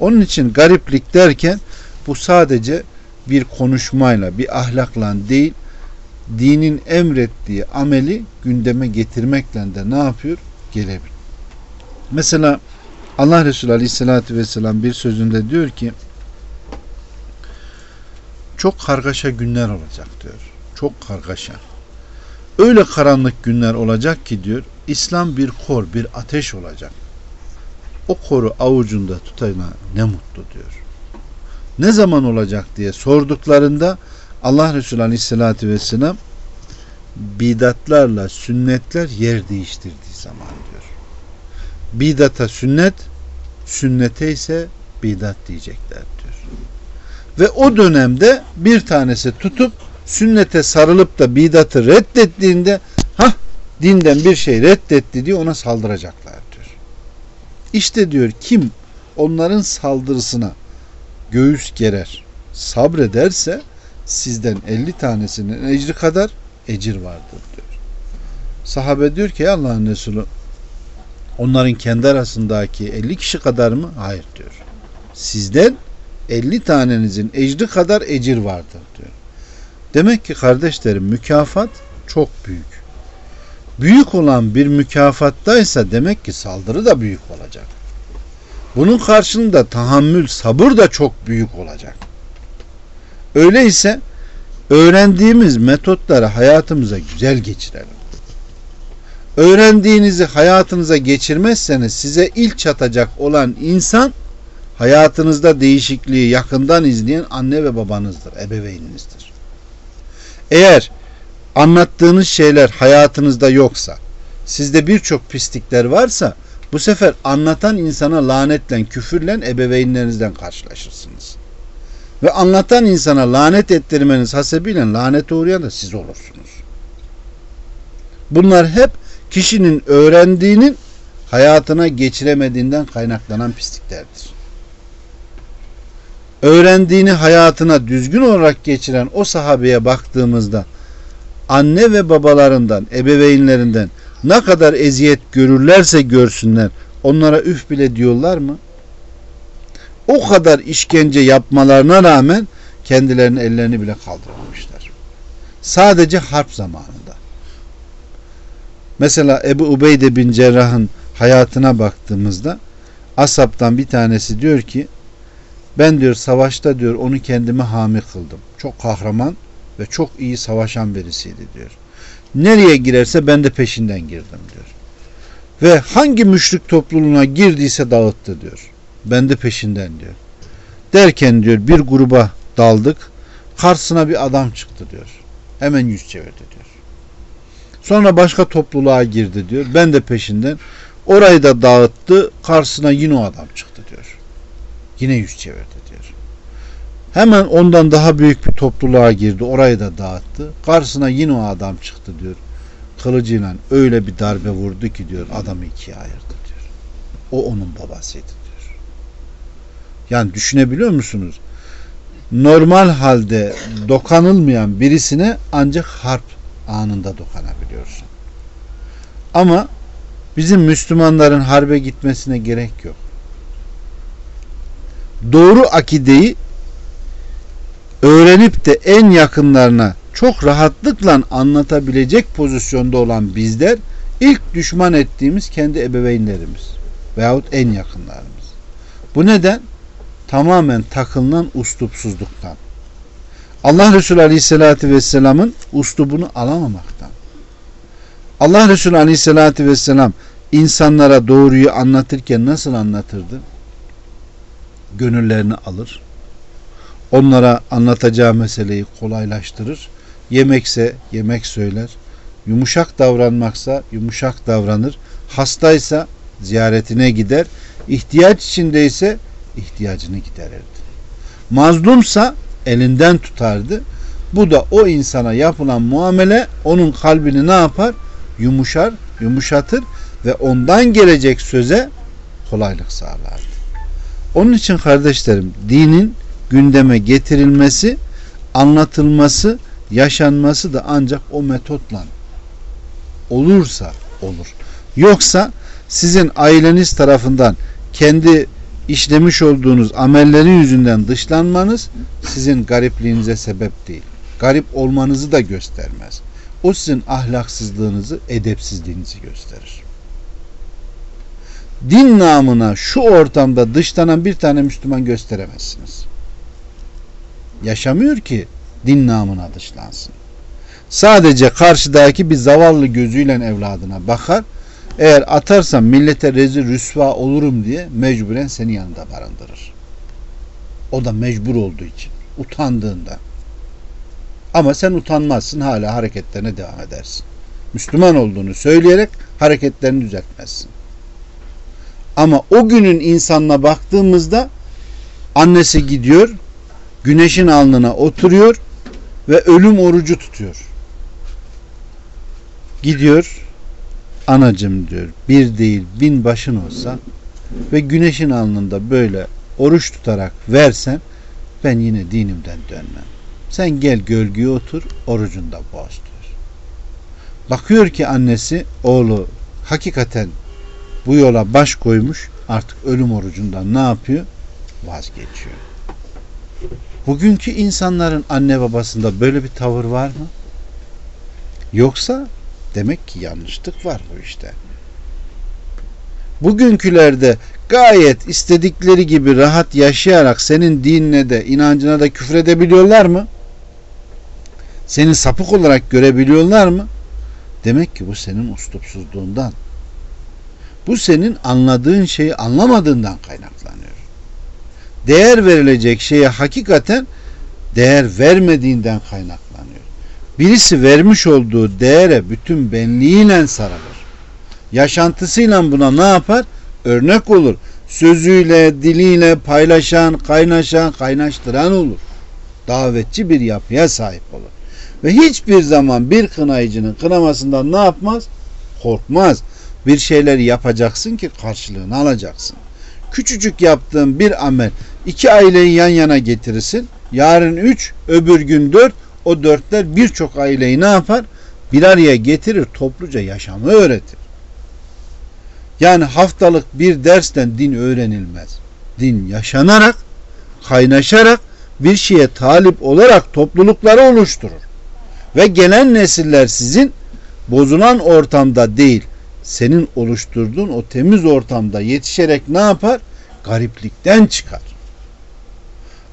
Onun için gariplik derken bu sadece bir konuşmayla, bir ahlakla değil, dinin emrettiği ameli gündeme getirmekle de ne yapıyor? Gelebilir. Mesela Allah Resulü Aleyhisselatü Vesselam bir sözünde diyor ki çok kargaşa günler olacak diyor. Çok kargaşa. Öyle karanlık günler olacak ki diyor İslam bir kor, bir ateş olacak. O koru avucunda tutana ne mutlu diyor. Ne zaman olacak diye sorduklarında Allah Resulü Aleyhisselatü Vesselam bidatlarla sünnetler yer değiştirdiği zaman diyor. Bidata sünnet, sünnete ise bidat diyecekler diyor. Ve o dönemde bir tanesi tutup sünnete sarılıp da bidatı reddettiğinde ha dinden bir şey reddetti diye ona saldıracaklar diyor. İşte diyor kim onların saldırısına göğüs gerer, sabrederse sizden 50 tanesinin ecri kadar ecir vardır diyor. Sahabe diyor ki Allah'ın Resulü onların kendi arasındaki 50 kişi kadar mı? Hayır diyor. Sizden 50 tanenizin ecri kadar ecir vardır diyor. Demek ki kardeşlerim mükafat çok büyük. Büyük olan bir mükafattaysa demek ki saldırı da büyük olacak. Bunun karşılığında tahammül, sabır da çok büyük olacak. Öyleyse öğrendiğimiz metotları hayatımıza güzel geçirelim. Öğrendiğinizi hayatınıza geçirmezseniz size ilk çatacak olan insan hayatınızda değişikliği yakından izleyen anne ve babanızdır, ebeveyninizdir. Eğer anlattığınız şeyler hayatınızda yoksa, sizde birçok pislikler varsa bu sefer anlatan insana lanetle, küfürle ebeveynlerinizden karşılaşırsınız. ve anlatan insana lanet ettirmeniz hasebiyle lanete uğrayan da siz olursunuz. Bunlar hep kişinin öğrendiğinin hayatına geçiremediğinden kaynaklanan pisliklerdir. Öğrendiğini hayatına düzgün olarak geçiren o sahabeye baktığımızda anne ve babalarından, ebeveynlerinden ne kadar eziyet görürlerse görsünler onlara üf bile diyorlar mı? O kadar işkence yapmalarına rağmen kendilerinin ellerini bile kaldırmamışlar. Sadece harp zamanında. Mesela Ebu Ubeyde bin Cerrah'ın hayatına baktığımızda Asap'tan bir tanesi diyor ki ben diyor savaşta diyor onu kendime hami kıldım. Çok kahraman ve çok iyi savaşan birisiydi diyor. Nereye girerse ben de peşinden girdim diyor. Ve hangi müşrik topluluğuna girdiyse dağıttı diyor. Ben de peşinden diyor. Derken diyor bir gruba daldık. Karşısına bir adam çıktı diyor. Hemen yüz çevirdi diyor. Sonra başka topluluğa girdi diyor. Ben de peşinden. Orayı da dağıttı. Karşısına yine o adam çıktı diyor. Yine yüz çevirdi diyor. Hemen ondan daha büyük bir topluluğa girdi. Orayı da dağıttı. Karşısına yine o adam çıktı diyor. Kılıcıyla öyle bir darbe vurdu ki diyor adamı ikiye ayırdı diyor. O onun babasıydı diyor. Yani düşünebiliyor musunuz? Normal halde dokanılmayan birisine ancak harp anında dokanabiliyorsun. Ama bizim Müslümanların harbe gitmesine gerek yok. Doğru akideyi öğrenip de en yakınlarına çok rahatlıkla anlatabilecek pozisyonda olan bizler ilk düşman ettiğimiz kendi ebeveynlerimiz veyahut en yakınlarımız. Bu neden? Tamamen takılınan ustupsuzluktan. Allah Resulü Aleyhisselatü Vesselam'ın ustubunu alamamaktan. Allah Resulü Aleyhisselatü Vesselam insanlara doğruyu anlatırken nasıl anlatırdı? Gönüllerini alır. Onlara anlatacağı meseleyi kolaylaştırır. Yemekse yemek söyler. Yumuşak davranmaksa yumuşak davranır. Hastaysa ziyaretine gider. İhtiyaç içindeyse ihtiyacını giderirdi. Mazlumsa elinden tutardı. Bu da o insana yapılan muamele onun kalbini ne yapar? Yumuşar, yumuşatır ve ondan gelecek söze kolaylık sağlardı. Onun için kardeşlerim dinin gündeme getirilmesi, anlatılması, yaşanması da ancak o metotla olursa olur. Yoksa sizin aileniz tarafından kendi işlemiş olduğunuz amellerin yüzünden dışlanmanız sizin garipliğinize sebep değil. Garip olmanızı da göstermez. O sizin ahlaksızlığınızı, edepsizliğinizi gösterir. Din namına şu ortamda dışlanan bir tane Müslüman gösteremezsiniz. Yaşamıyor ki din namına dışlansın. Sadece karşıdaki bir zavallı gözüyle evladına bakar eğer atarsam millete rezil rüsva olurum diye mecburen seni yanında barındırır. O da mecbur olduğu için. Utandığında. Ama sen utanmazsın hala hareketlerine devam edersin. Müslüman olduğunu söyleyerek hareketlerini düzeltmezsin. Ama o günün insanına baktığımızda annesi gidiyor, güneşin alnına oturuyor ve ölüm orucu tutuyor. Gidiyor, anacım diyor bir değil bin başın olsa ve güneşin alnında böyle oruç tutarak versen ben yine dinimden dönmem. Sen gel gölgeye otur orucunda boz diyor. Bakıyor ki annesi oğlu hakikaten bu yola baş koymuş artık ölüm orucundan ne yapıyor? Vazgeçiyor. Bugünkü insanların anne babasında böyle bir tavır var mı? Yoksa Demek ki yanlışlık var bu işte. Bugünkülerde gayet istedikleri gibi rahat yaşayarak senin dinine de inancına da küfredebiliyorlar mı? Seni sapık olarak görebiliyorlar mı? Demek ki bu senin ustupsuzluğundan. Bu senin anladığın şeyi anlamadığından kaynaklanıyor. Değer verilecek şeye hakikaten değer vermediğinden kaynaklanıyor birisi vermiş olduğu değere bütün benliğiyle sarılır. Yaşantısıyla buna ne yapar? Örnek olur. Sözüyle, diliyle paylaşan, kaynaşan, kaynaştıran olur. Davetçi bir yapıya sahip olur. Ve hiçbir zaman bir kınayıcının kınamasından ne yapmaz? Korkmaz. Bir şeyleri yapacaksın ki karşılığını alacaksın. Küçücük yaptığın bir amel iki aileyi yan yana getirirsin. Yarın üç, öbür gün dört. O dörtler birçok aileyi ne yapar? Bir araya getirir, topluca yaşamı öğretir. Yani haftalık bir dersten din öğrenilmez. Din yaşanarak, kaynaşarak, bir şeye talip olarak toplulukları oluşturur. Ve gelen nesiller sizin bozulan ortamda değil, senin oluşturduğun o temiz ortamda yetişerek ne yapar? Gariplikten çıkar.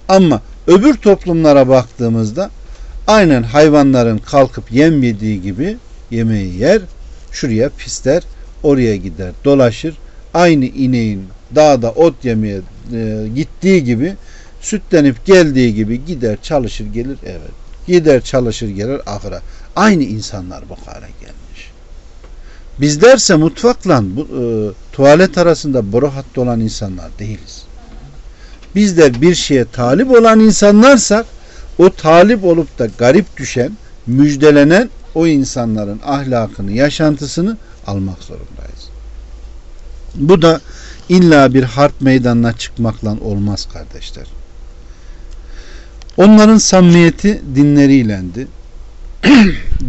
Ama öbür toplumlara baktığımızda aynen hayvanların kalkıp yem yediği gibi yemeği yer, şuraya pisler, oraya gider, dolaşır. Aynı ineğin dağda ot yemeye e, gittiği gibi sütlenip geldiği gibi gider, çalışır, gelir evet. Gider, çalışır, gelir ahıra. Aynı insanlar bu hale gelmiş. Bizlerse mutfakla bu, e, tuvalet arasında boru hattı olan insanlar değiliz. Bizler bir şeye talip olan insanlarsak o talip olup da garip düşen, müjdelenen o insanların ahlakını, yaşantısını almak zorundayız. Bu da illa bir harp meydanına çıkmakla olmaz kardeşler. Onların samimiyeti dinleriylendi. *clears throat*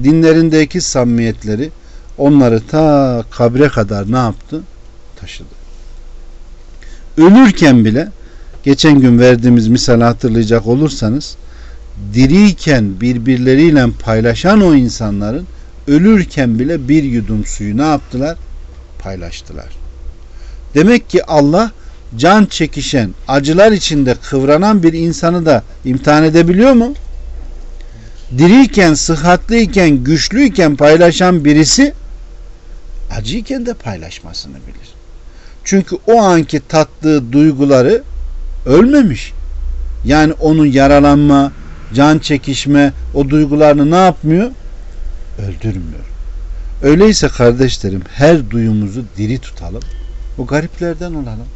Dinlerindeki samimiyetleri onları ta kabre kadar ne yaptı? Taşıdı. Ölürken bile geçen gün verdiğimiz misal hatırlayacak olursanız diriyken birbirleriyle paylaşan o insanların ölürken bile bir yudum suyu ne yaptılar? Paylaştılar. Demek ki Allah can çekişen, acılar içinde kıvranan bir insanı da imtihan edebiliyor mu? Diriyken, sıhhatliyken, güçlüyken paylaşan birisi acıyken de paylaşmasını bilir. Çünkü o anki tattığı duyguları ölmemiş. Yani onun yaralanma, can çekişme, o duygularını ne yapmıyor? Öldürmüyor. Öyleyse kardeşlerim her duyumuzu diri tutalım. O gariplerden olalım.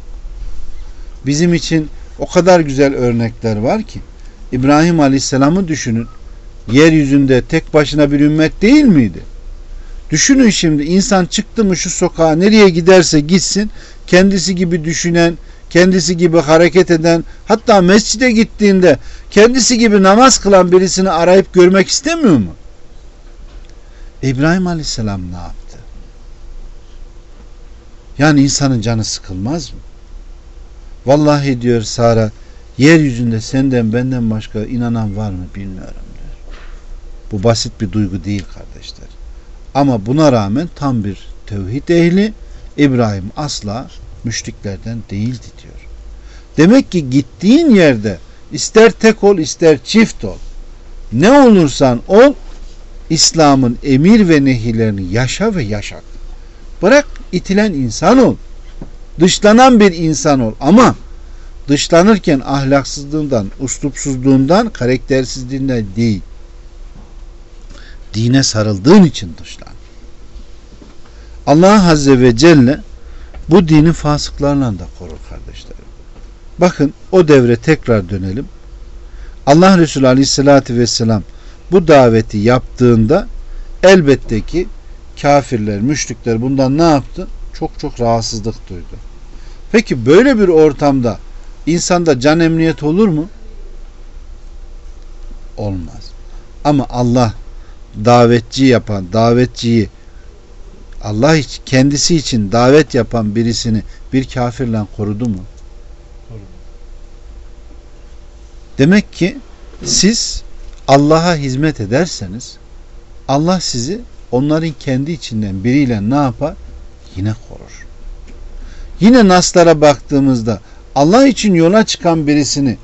Bizim için o kadar güzel örnekler var ki İbrahim Aleyhisselam'ı düşünün. Yeryüzünde tek başına bir ümmet değil miydi? Düşünün şimdi insan çıktı mı şu sokağa nereye giderse gitsin kendisi gibi düşünen, kendisi gibi hareket eden hatta mescide gittiğinde kendisi gibi namaz kılan birisini arayıp görmek istemiyor mu? İbrahim Aleyhisselam ne yaptı? Yani insanın canı sıkılmaz mı? Vallahi diyor Sara yeryüzünde senden benden başka inanan var mı bilmiyorum diyor. Bu basit bir duygu değil kardeşler. Ama buna rağmen tam bir tevhid ehli İbrahim asla müşriklerden değildi diyor. Demek ki gittiğin yerde ister tek ol ister çift ol. Ne olursan ol İslam'ın emir ve nehilerini yaşa ve yaşat. Bırak itilen insan ol. Dışlanan bir insan ol ama dışlanırken ahlaksızlığından, uslupsuzluğundan, karaktersizliğinden değil. Dine sarıldığın için dışlan. Allah Azze ve Celle bu dini fasıklarla da korur kardeşlerim. Bakın o devre tekrar dönelim. Allah Resulü Aleyhisselatü Vesselam bu daveti yaptığında elbette ki kafirler, müşrikler bundan ne yaptı? Çok çok rahatsızlık duydu. Peki böyle bir ortamda insanda can emniyet olur mu? Olmaz. Ama Allah davetçi yapan, davetçiyi Allah kendisi için davet yapan birisini bir kafirle korudu mu? Korudu. Demek ki siz Allah'a hizmet ederseniz Allah sizi onların kendi içinden biriyle ne yapar? Yine korur. Yine naslara baktığımızda Allah için yola çıkan birisini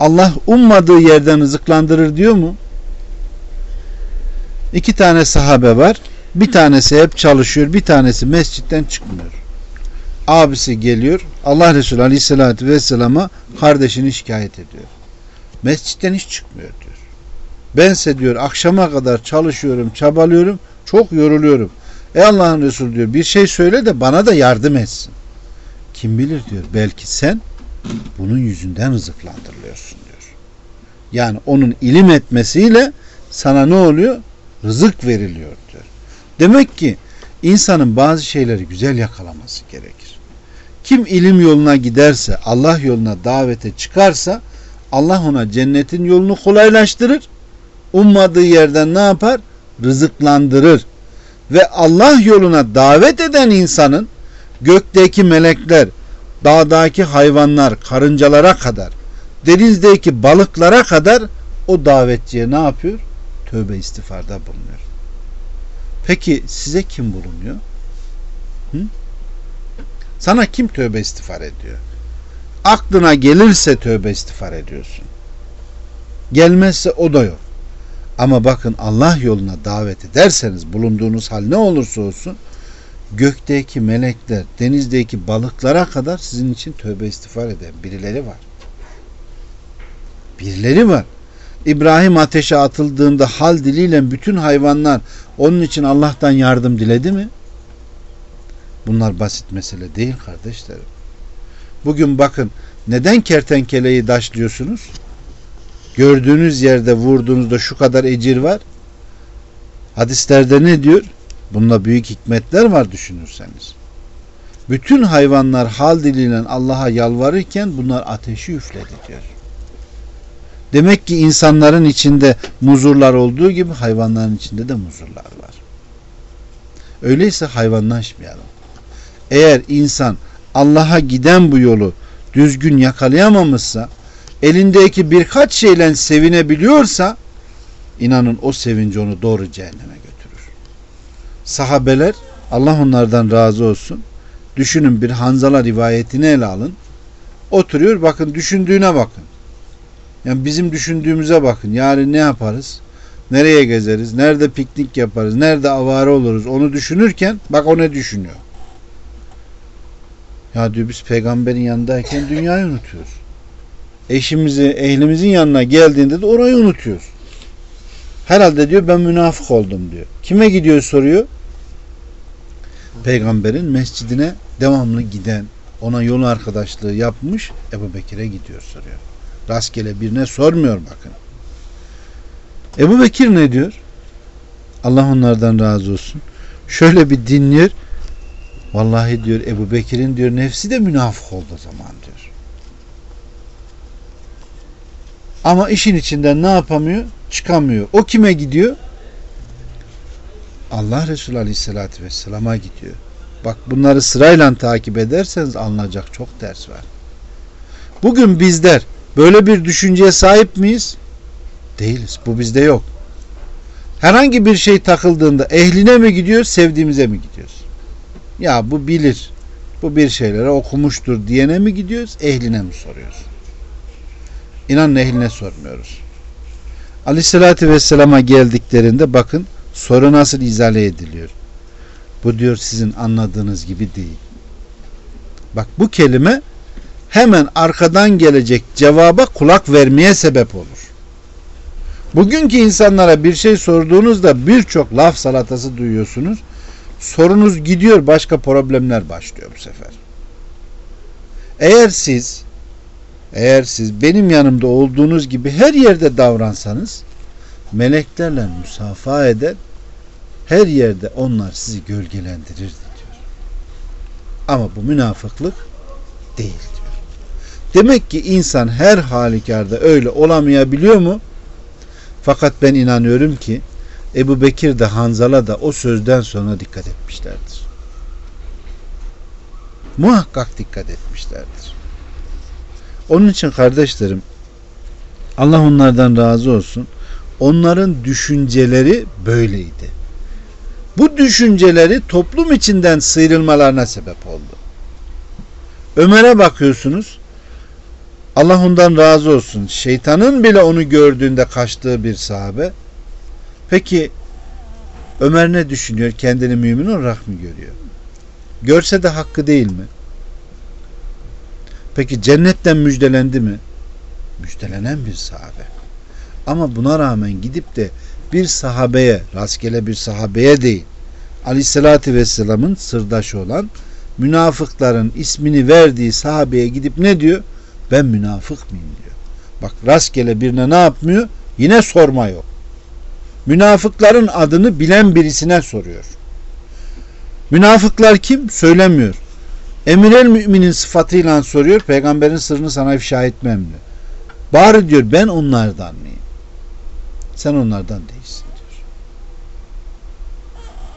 Allah ummadığı yerden rızıklandırır diyor mu? İki tane sahabe var. Bir tanesi hep çalışıyor. Bir tanesi mescitten çıkmıyor. Abisi geliyor. Allah Resulü Aleyhisselatü Vesselam'a kardeşini şikayet ediyor. Mescitten hiç çıkmıyor diyor. Bense diyor akşama kadar çalışıyorum, çabalıyorum, çok yoruluyorum. Ey Allah'ın Resulü diyor bir şey söyle de bana da yardım etsin. Kim bilir diyor belki sen bunun yüzünden rızıklandırılıyorsun diyor. Yani onun ilim etmesiyle sana ne oluyor? Rızık veriliyor diyor. Demek ki insanın bazı şeyleri güzel yakalaması gerekir. Kim ilim yoluna giderse, Allah yoluna davete çıkarsa Allah ona cennetin yolunu kolaylaştırır. Ummadığı yerden ne yapar? Rızıklandırır. Ve Allah yoluna davet eden insanın gökteki melekler, dağdaki hayvanlar, karıncalara kadar, denizdeki balıklara kadar o davetçiye ne yapıyor? Tövbe istiğfarda bulunuyor. Peki size kim bulunuyor? Hı? Sana kim tövbe istiğfar ediyor? Aklına gelirse tövbe istiğfar ediyorsun. Gelmezse o da yok. Ama bakın Allah yoluna davet ederseniz bulunduğunuz hal ne olursa olsun gökteki melekler, denizdeki balıklara kadar sizin için tövbe istiğfar eden birileri var. Birileri var. İbrahim ateşe atıldığında hal diliyle bütün hayvanlar onun için Allah'tan yardım diledi mi? Bunlar basit mesele değil kardeşlerim. Bugün bakın neden kertenkeleyi daşlıyorsunuz? Gördüğünüz yerde vurduğunuzda şu kadar ecir var. Hadislerde ne diyor? Bunda büyük hikmetler var düşünürseniz. Bütün hayvanlar hal diliyle Allah'a yalvarırken bunlar ateşi üfledi diyor. Demek ki insanların içinde muzurlar olduğu gibi hayvanların içinde de muzurlar var. Öyleyse hayvanlaşmayalım. Eğer insan Allah'a giden bu yolu düzgün yakalayamamışsa, elindeki birkaç şeyle sevinebiliyorsa, inanın o sevinci onu doğru cehenneme götürür. Sahabeler, Allah onlardan razı olsun, düşünün bir Hanzala rivayetini ele alın, oturuyor bakın düşündüğüne bakın. Yani bizim düşündüğümüze bakın. Yani ne yaparız? Nereye gezeriz? Nerede piknik yaparız? Nerede avare oluruz? Onu düşünürken bak o ne düşünüyor? Ya diyor biz peygamberin yanındayken dünyayı unutuyoruz. Eşimizi, ehlimizin yanına geldiğinde de orayı unutuyoruz. Herhalde diyor ben münafık oldum diyor. Kime gidiyor soruyor. Peygamberin mescidine devamlı giden, ona yol arkadaşlığı yapmış Ebu Bekir'e gidiyor soruyor. Rastgele birine sormuyor bakın. Ebu Bekir ne diyor? Allah onlardan razı olsun. Şöyle bir dinliyor. Vallahi diyor Ebu Bekir'in diyor nefsi de münafık oldu zaman diyor. Ama işin içinden ne yapamıyor? Çıkamıyor. O kime gidiyor? Allah Resulü Aleyhisselatü Vesselam'a gidiyor. Bak bunları sırayla takip ederseniz alınacak çok ders var. Bugün bizler böyle bir düşünceye sahip miyiz? Değiliz. Bu bizde yok. Herhangi bir şey takıldığında ehline mi gidiyor, sevdiğimize mi gidiyoruz? Ya bu bilir. Bu bir şeylere okumuştur diyene mi gidiyoruz, ehline mi soruyoruz? İnanın ehline sormuyoruz. Aleyhissalatü Vesselam'a geldiklerinde bakın soru nasıl izale ediliyor. Bu diyor sizin anladığınız gibi değil. Bak bu kelime hemen arkadan gelecek cevaba kulak vermeye sebep olur. Bugünkü insanlara bir şey sorduğunuzda birçok laf salatası duyuyorsunuz. Sorunuz gidiyor başka problemler başlıyor bu sefer. Eğer siz eğer siz benim yanımda olduğunuz gibi her yerde davransanız meleklerle musafa eder her yerde onlar sizi gölgelendirir diyor. Ama bu münafıklık değil diyor. Demek ki insan her halükarda öyle olamayabiliyor mu? Fakat ben inanıyorum ki Ebu Bekir de Hanzala da o sözden sonra dikkat etmişlerdir. Muhakkak dikkat etmişlerdir. Onun için kardeşlerim Allah onlardan razı olsun. Onların düşünceleri böyleydi. Bu düşünceleri toplum içinden sıyrılmalarına sebep oldu. Ömer'e bakıyorsunuz. Allah ondan razı olsun. Şeytanın bile onu gördüğünde kaçtığı bir sahabe. Peki Ömer ne düşünüyor? Kendini mümin olarak mı görüyor? Görse de hakkı değil mi? Peki cennetten müjdelendi mi? Müjdelenen bir sahabe. Ama buna rağmen gidip de bir sahabeye, rastgele bir sahabeye değil, Aleyhisselatü Vesselam'ın sırdaşı olan münafıkların ismini verdiği sahabeye gidip ne diyor? Ben münafık mıyım diyor. Bak rastgele birine ne yapmıyor? Yine sorma yok. Münafıkların adını bilen birisine soruyor. Münafıklar kim? Söylemiyor. Emir el müminin sıfatıyla soruyor. Peygamberin sırrını sana ifşa etmem diyor. Bari diyor ben onlardan mıyım? Sen onlardan değilsin diyor.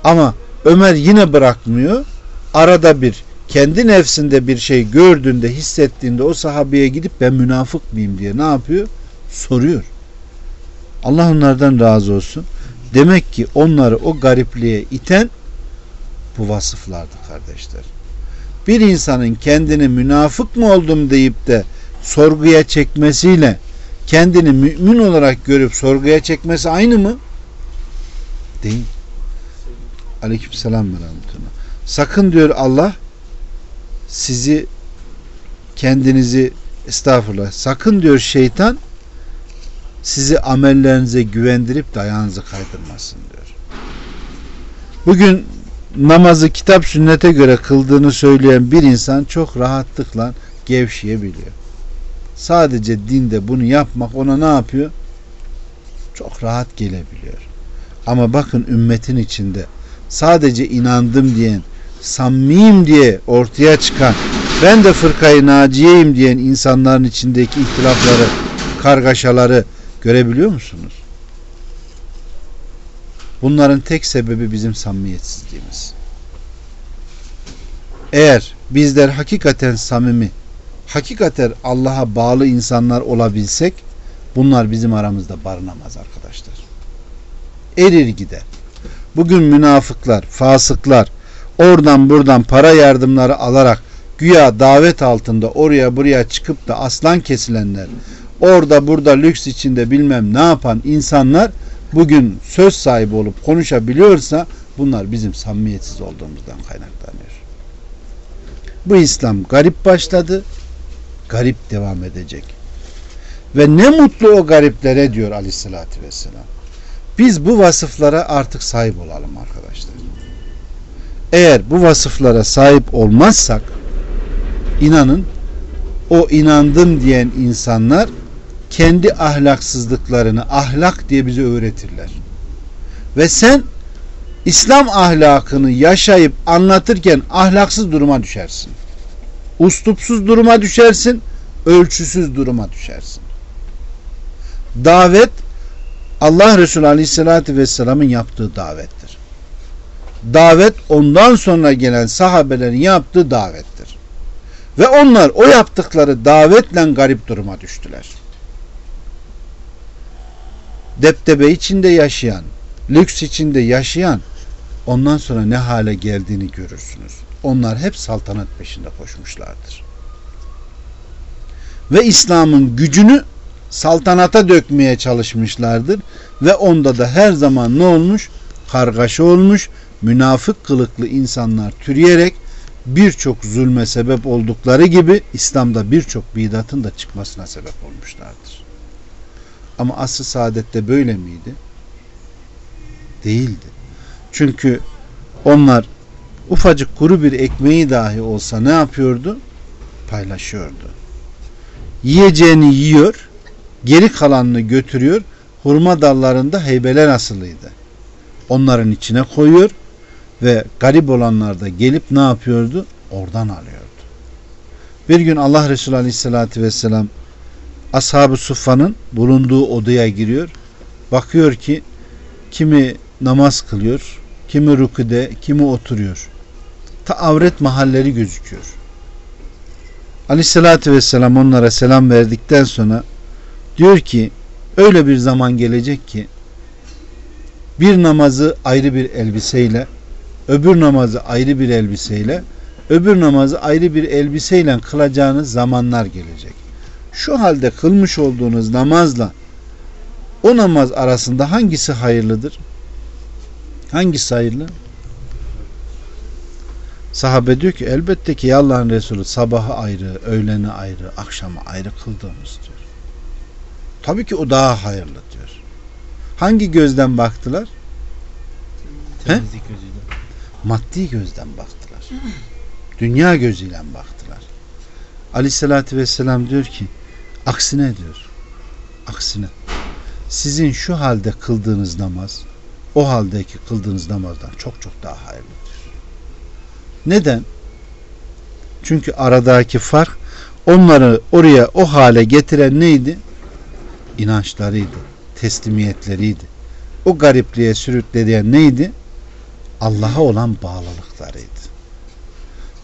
Ama Ömer yine bırakmıyor. Arada bir kendi nefsinde bir şey gördüğünde, hissettiğinde o sahabeye gidip ben münafık mıyım diye ne yapıyor? Soruyor. Allah onlardan razı olsun. Demek ki onları o garipliğe iten bu vasıflardı kardeşler. Bir insanın kendini münafık mı oldum deyip de sorguya çekmesiyle kendini mümin olarak görüp sorguya çekmesi aynı mı? Değil. Aleykümselam ve. Sakın diyor Allah sizi kendinizi estağfurullah sakın diyor şeytan sizi amellerinize güvendirip dayağınızı kaydırmasın diyor. Bugün namazı kitap sünnete göre kıldığını söyleyen bir insan çok rahatlıkla gevşeyebiliyor. Sadece dinde bunu yapmak ona ne yapıyor? Çok rahat gelebiliyor. Ama bakın ümmetin içinde sadece inandım diyen, samimiyim diye ortaya çıkan, ben de fırkayı naciyeyim diyen insanların içindeki ihtilafları, kargaşaları görebiliyor musunuz? Bunların tek sebebi bizim samimiyetsizliğimiz. Eğer bizler hakikaten samimi, hakikaten Allah'a bağlı insanlar olabilsek bunlar bizim aramızda barınamaz arkadaşlar. Erir gider. Bugün münafıklar, fasıklar oradan buradan para yardımları alarak güya davet altında oraya buraya çıkıp da aslan kesilenler, orada burada lüks içinde bilmem ne yapan insanlar bugün söz sahibi olup konuşabiliyorsa bunlar bizim samimiyetsiz olduğumuzdan kaynaklanıyor. Bu İslam garip başladı, garip devam edecek. Ve ne mutlu o gariplere diyor aleyhissalatü vesselam. Biz bu vasıflara artık sahip olalım arkadaşlar. Eğer bu vasıflara sahip olmazsak inanın o inandım diyen insanlar kendi ahlaksızlıklarını ahlak diye bize öğretirler. Ve sen İslam ahlakını yaşayıp anlatırken ahlaksız duruma düşersin. Ustupsuz duruma düşersin, ölçüsüz duruma düşersin. Davet Allah Resulü Aleyhisselatü Vesselam'ın yaptığı davettir. Davet ondan sonra gelen sahabelerin yaptığı davettir. Ve onlar o yaptıkları davetle garip duruma düştüler. Deptebe içinde yaşayan, lüks içinde yaşayan ondan sonra ne hale geldiğini görürsünüz. Onlar hep saltanat peşinde koşmuşlardır. Ve İslam'ın gücünü saltanata dökmeye çalışmışlardır ve onda da her zaman ne olmuş? Kargaşa olmuş, münafık kılıklı insanlar türeyerek birçok zulme sebep oldukları gibi İslam'da birçok bidatın da çıkmasına sebep olmuşlardır. Ama asr saadette böyle miydi? Değildi. Çünkü onlar ufacık kuru bir ekmeği dahi olsa ne yapıyordu? Paylaşıyordu. Yiyeceğini yiyor, geri kalanını götürüyor, hurma dallarında heybeler asılıydı. Onların içine koyuyor ve garip olanlar da gelip ne yapıyordu? Oradan alıyordu. Bir gün Allah Resulü Aleyhisselatü Vesselam Ashab-ı Suffa'nın bulunduğu odaya giriyor. Bakıyor ki kimi namaz kılıyor, kimi rüküde, kimi oturuyor. Ta avret mahalleri gözüküyor. Aleyhissalatü vesselam onlara selam verdikten sonra diyor ki öyle bir zaman gelecek ki bir namazı ayrı bir elbiseyle öbür namazı ayrı bir elbiseyle öbür namazı ayrı bir elbiseyle kılacağınız zamanlar gelecek. Şu halde kılmış olduğunuz namazla o namaz arasında hangisi hayırlıdır? Hangisi hayırlı? Sahabe diyor ki elbette ki Allah'ın Resulü sabahı ayrı, öğleni ayrı, akşamı ayrı kıldığımız diyor. Tabii ki o daha hayırlı diyor. Hangi gözden baktılar? Temizlik gözüyle. Maddi gözden baktılar. Dünya gözüyle baktılar. Aleyhissalatü vesselam diyor ki aksine diyor. Aksine sizin şu halde kıldığınız namaz o haldeki kıldığınız namazdan çok çok daha hayırlıdır. Neden? Çünkü aradaki fark onları oraya o hale getiren neydi? İnançlarıydı, teslimiyetleriydi. O garipliğe sürükleyen neydi? Allah'a olan bağlılıklarıydı.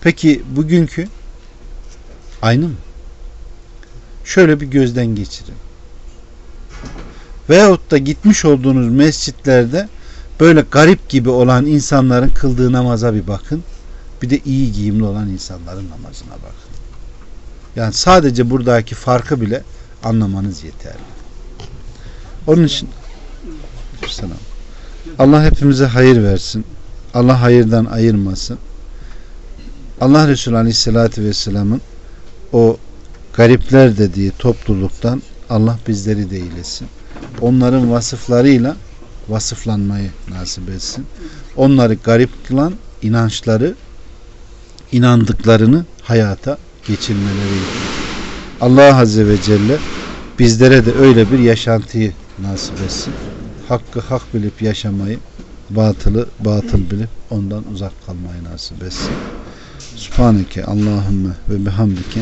Peki bugünkü aynı mı? Şöyle bir gözden geçirin. Veyahut da gitmiş olduğunuz mescitlerde böyle garip gibi olan insanların kıldığı namaza bir bakın. Bir de iyi giyimli olan insanların namazına bakın. Yani sadece buradaki farkı bile anlamanız yeterli. Onun için selam. Allah hepimize hayır versin. Allah hayırdan ayırmasın. Allah Resulü Aleyhisselatü Vesselam'ın o garipler dediği topluluktan Allah bizleri de eylesin. Onların vasıflarıyla vasıflanmayı nasip etsin. Onları garip kılan inançları inandıklarını hayata geçirmeleri. Allah Azze ve Celle bizlere de öyle bir yaşantıyı nasip etsin. Hakkı hak bilip yaşamayı, batılı batıl bilip ondan uzak kalmayı nasip etsin. Subhaneke Allahümme ve bihamdike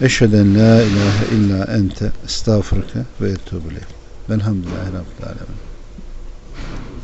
eşheden la ilahe illa ente estağfurke ve etubile. Velhamdülillahi Rabbil Alemin.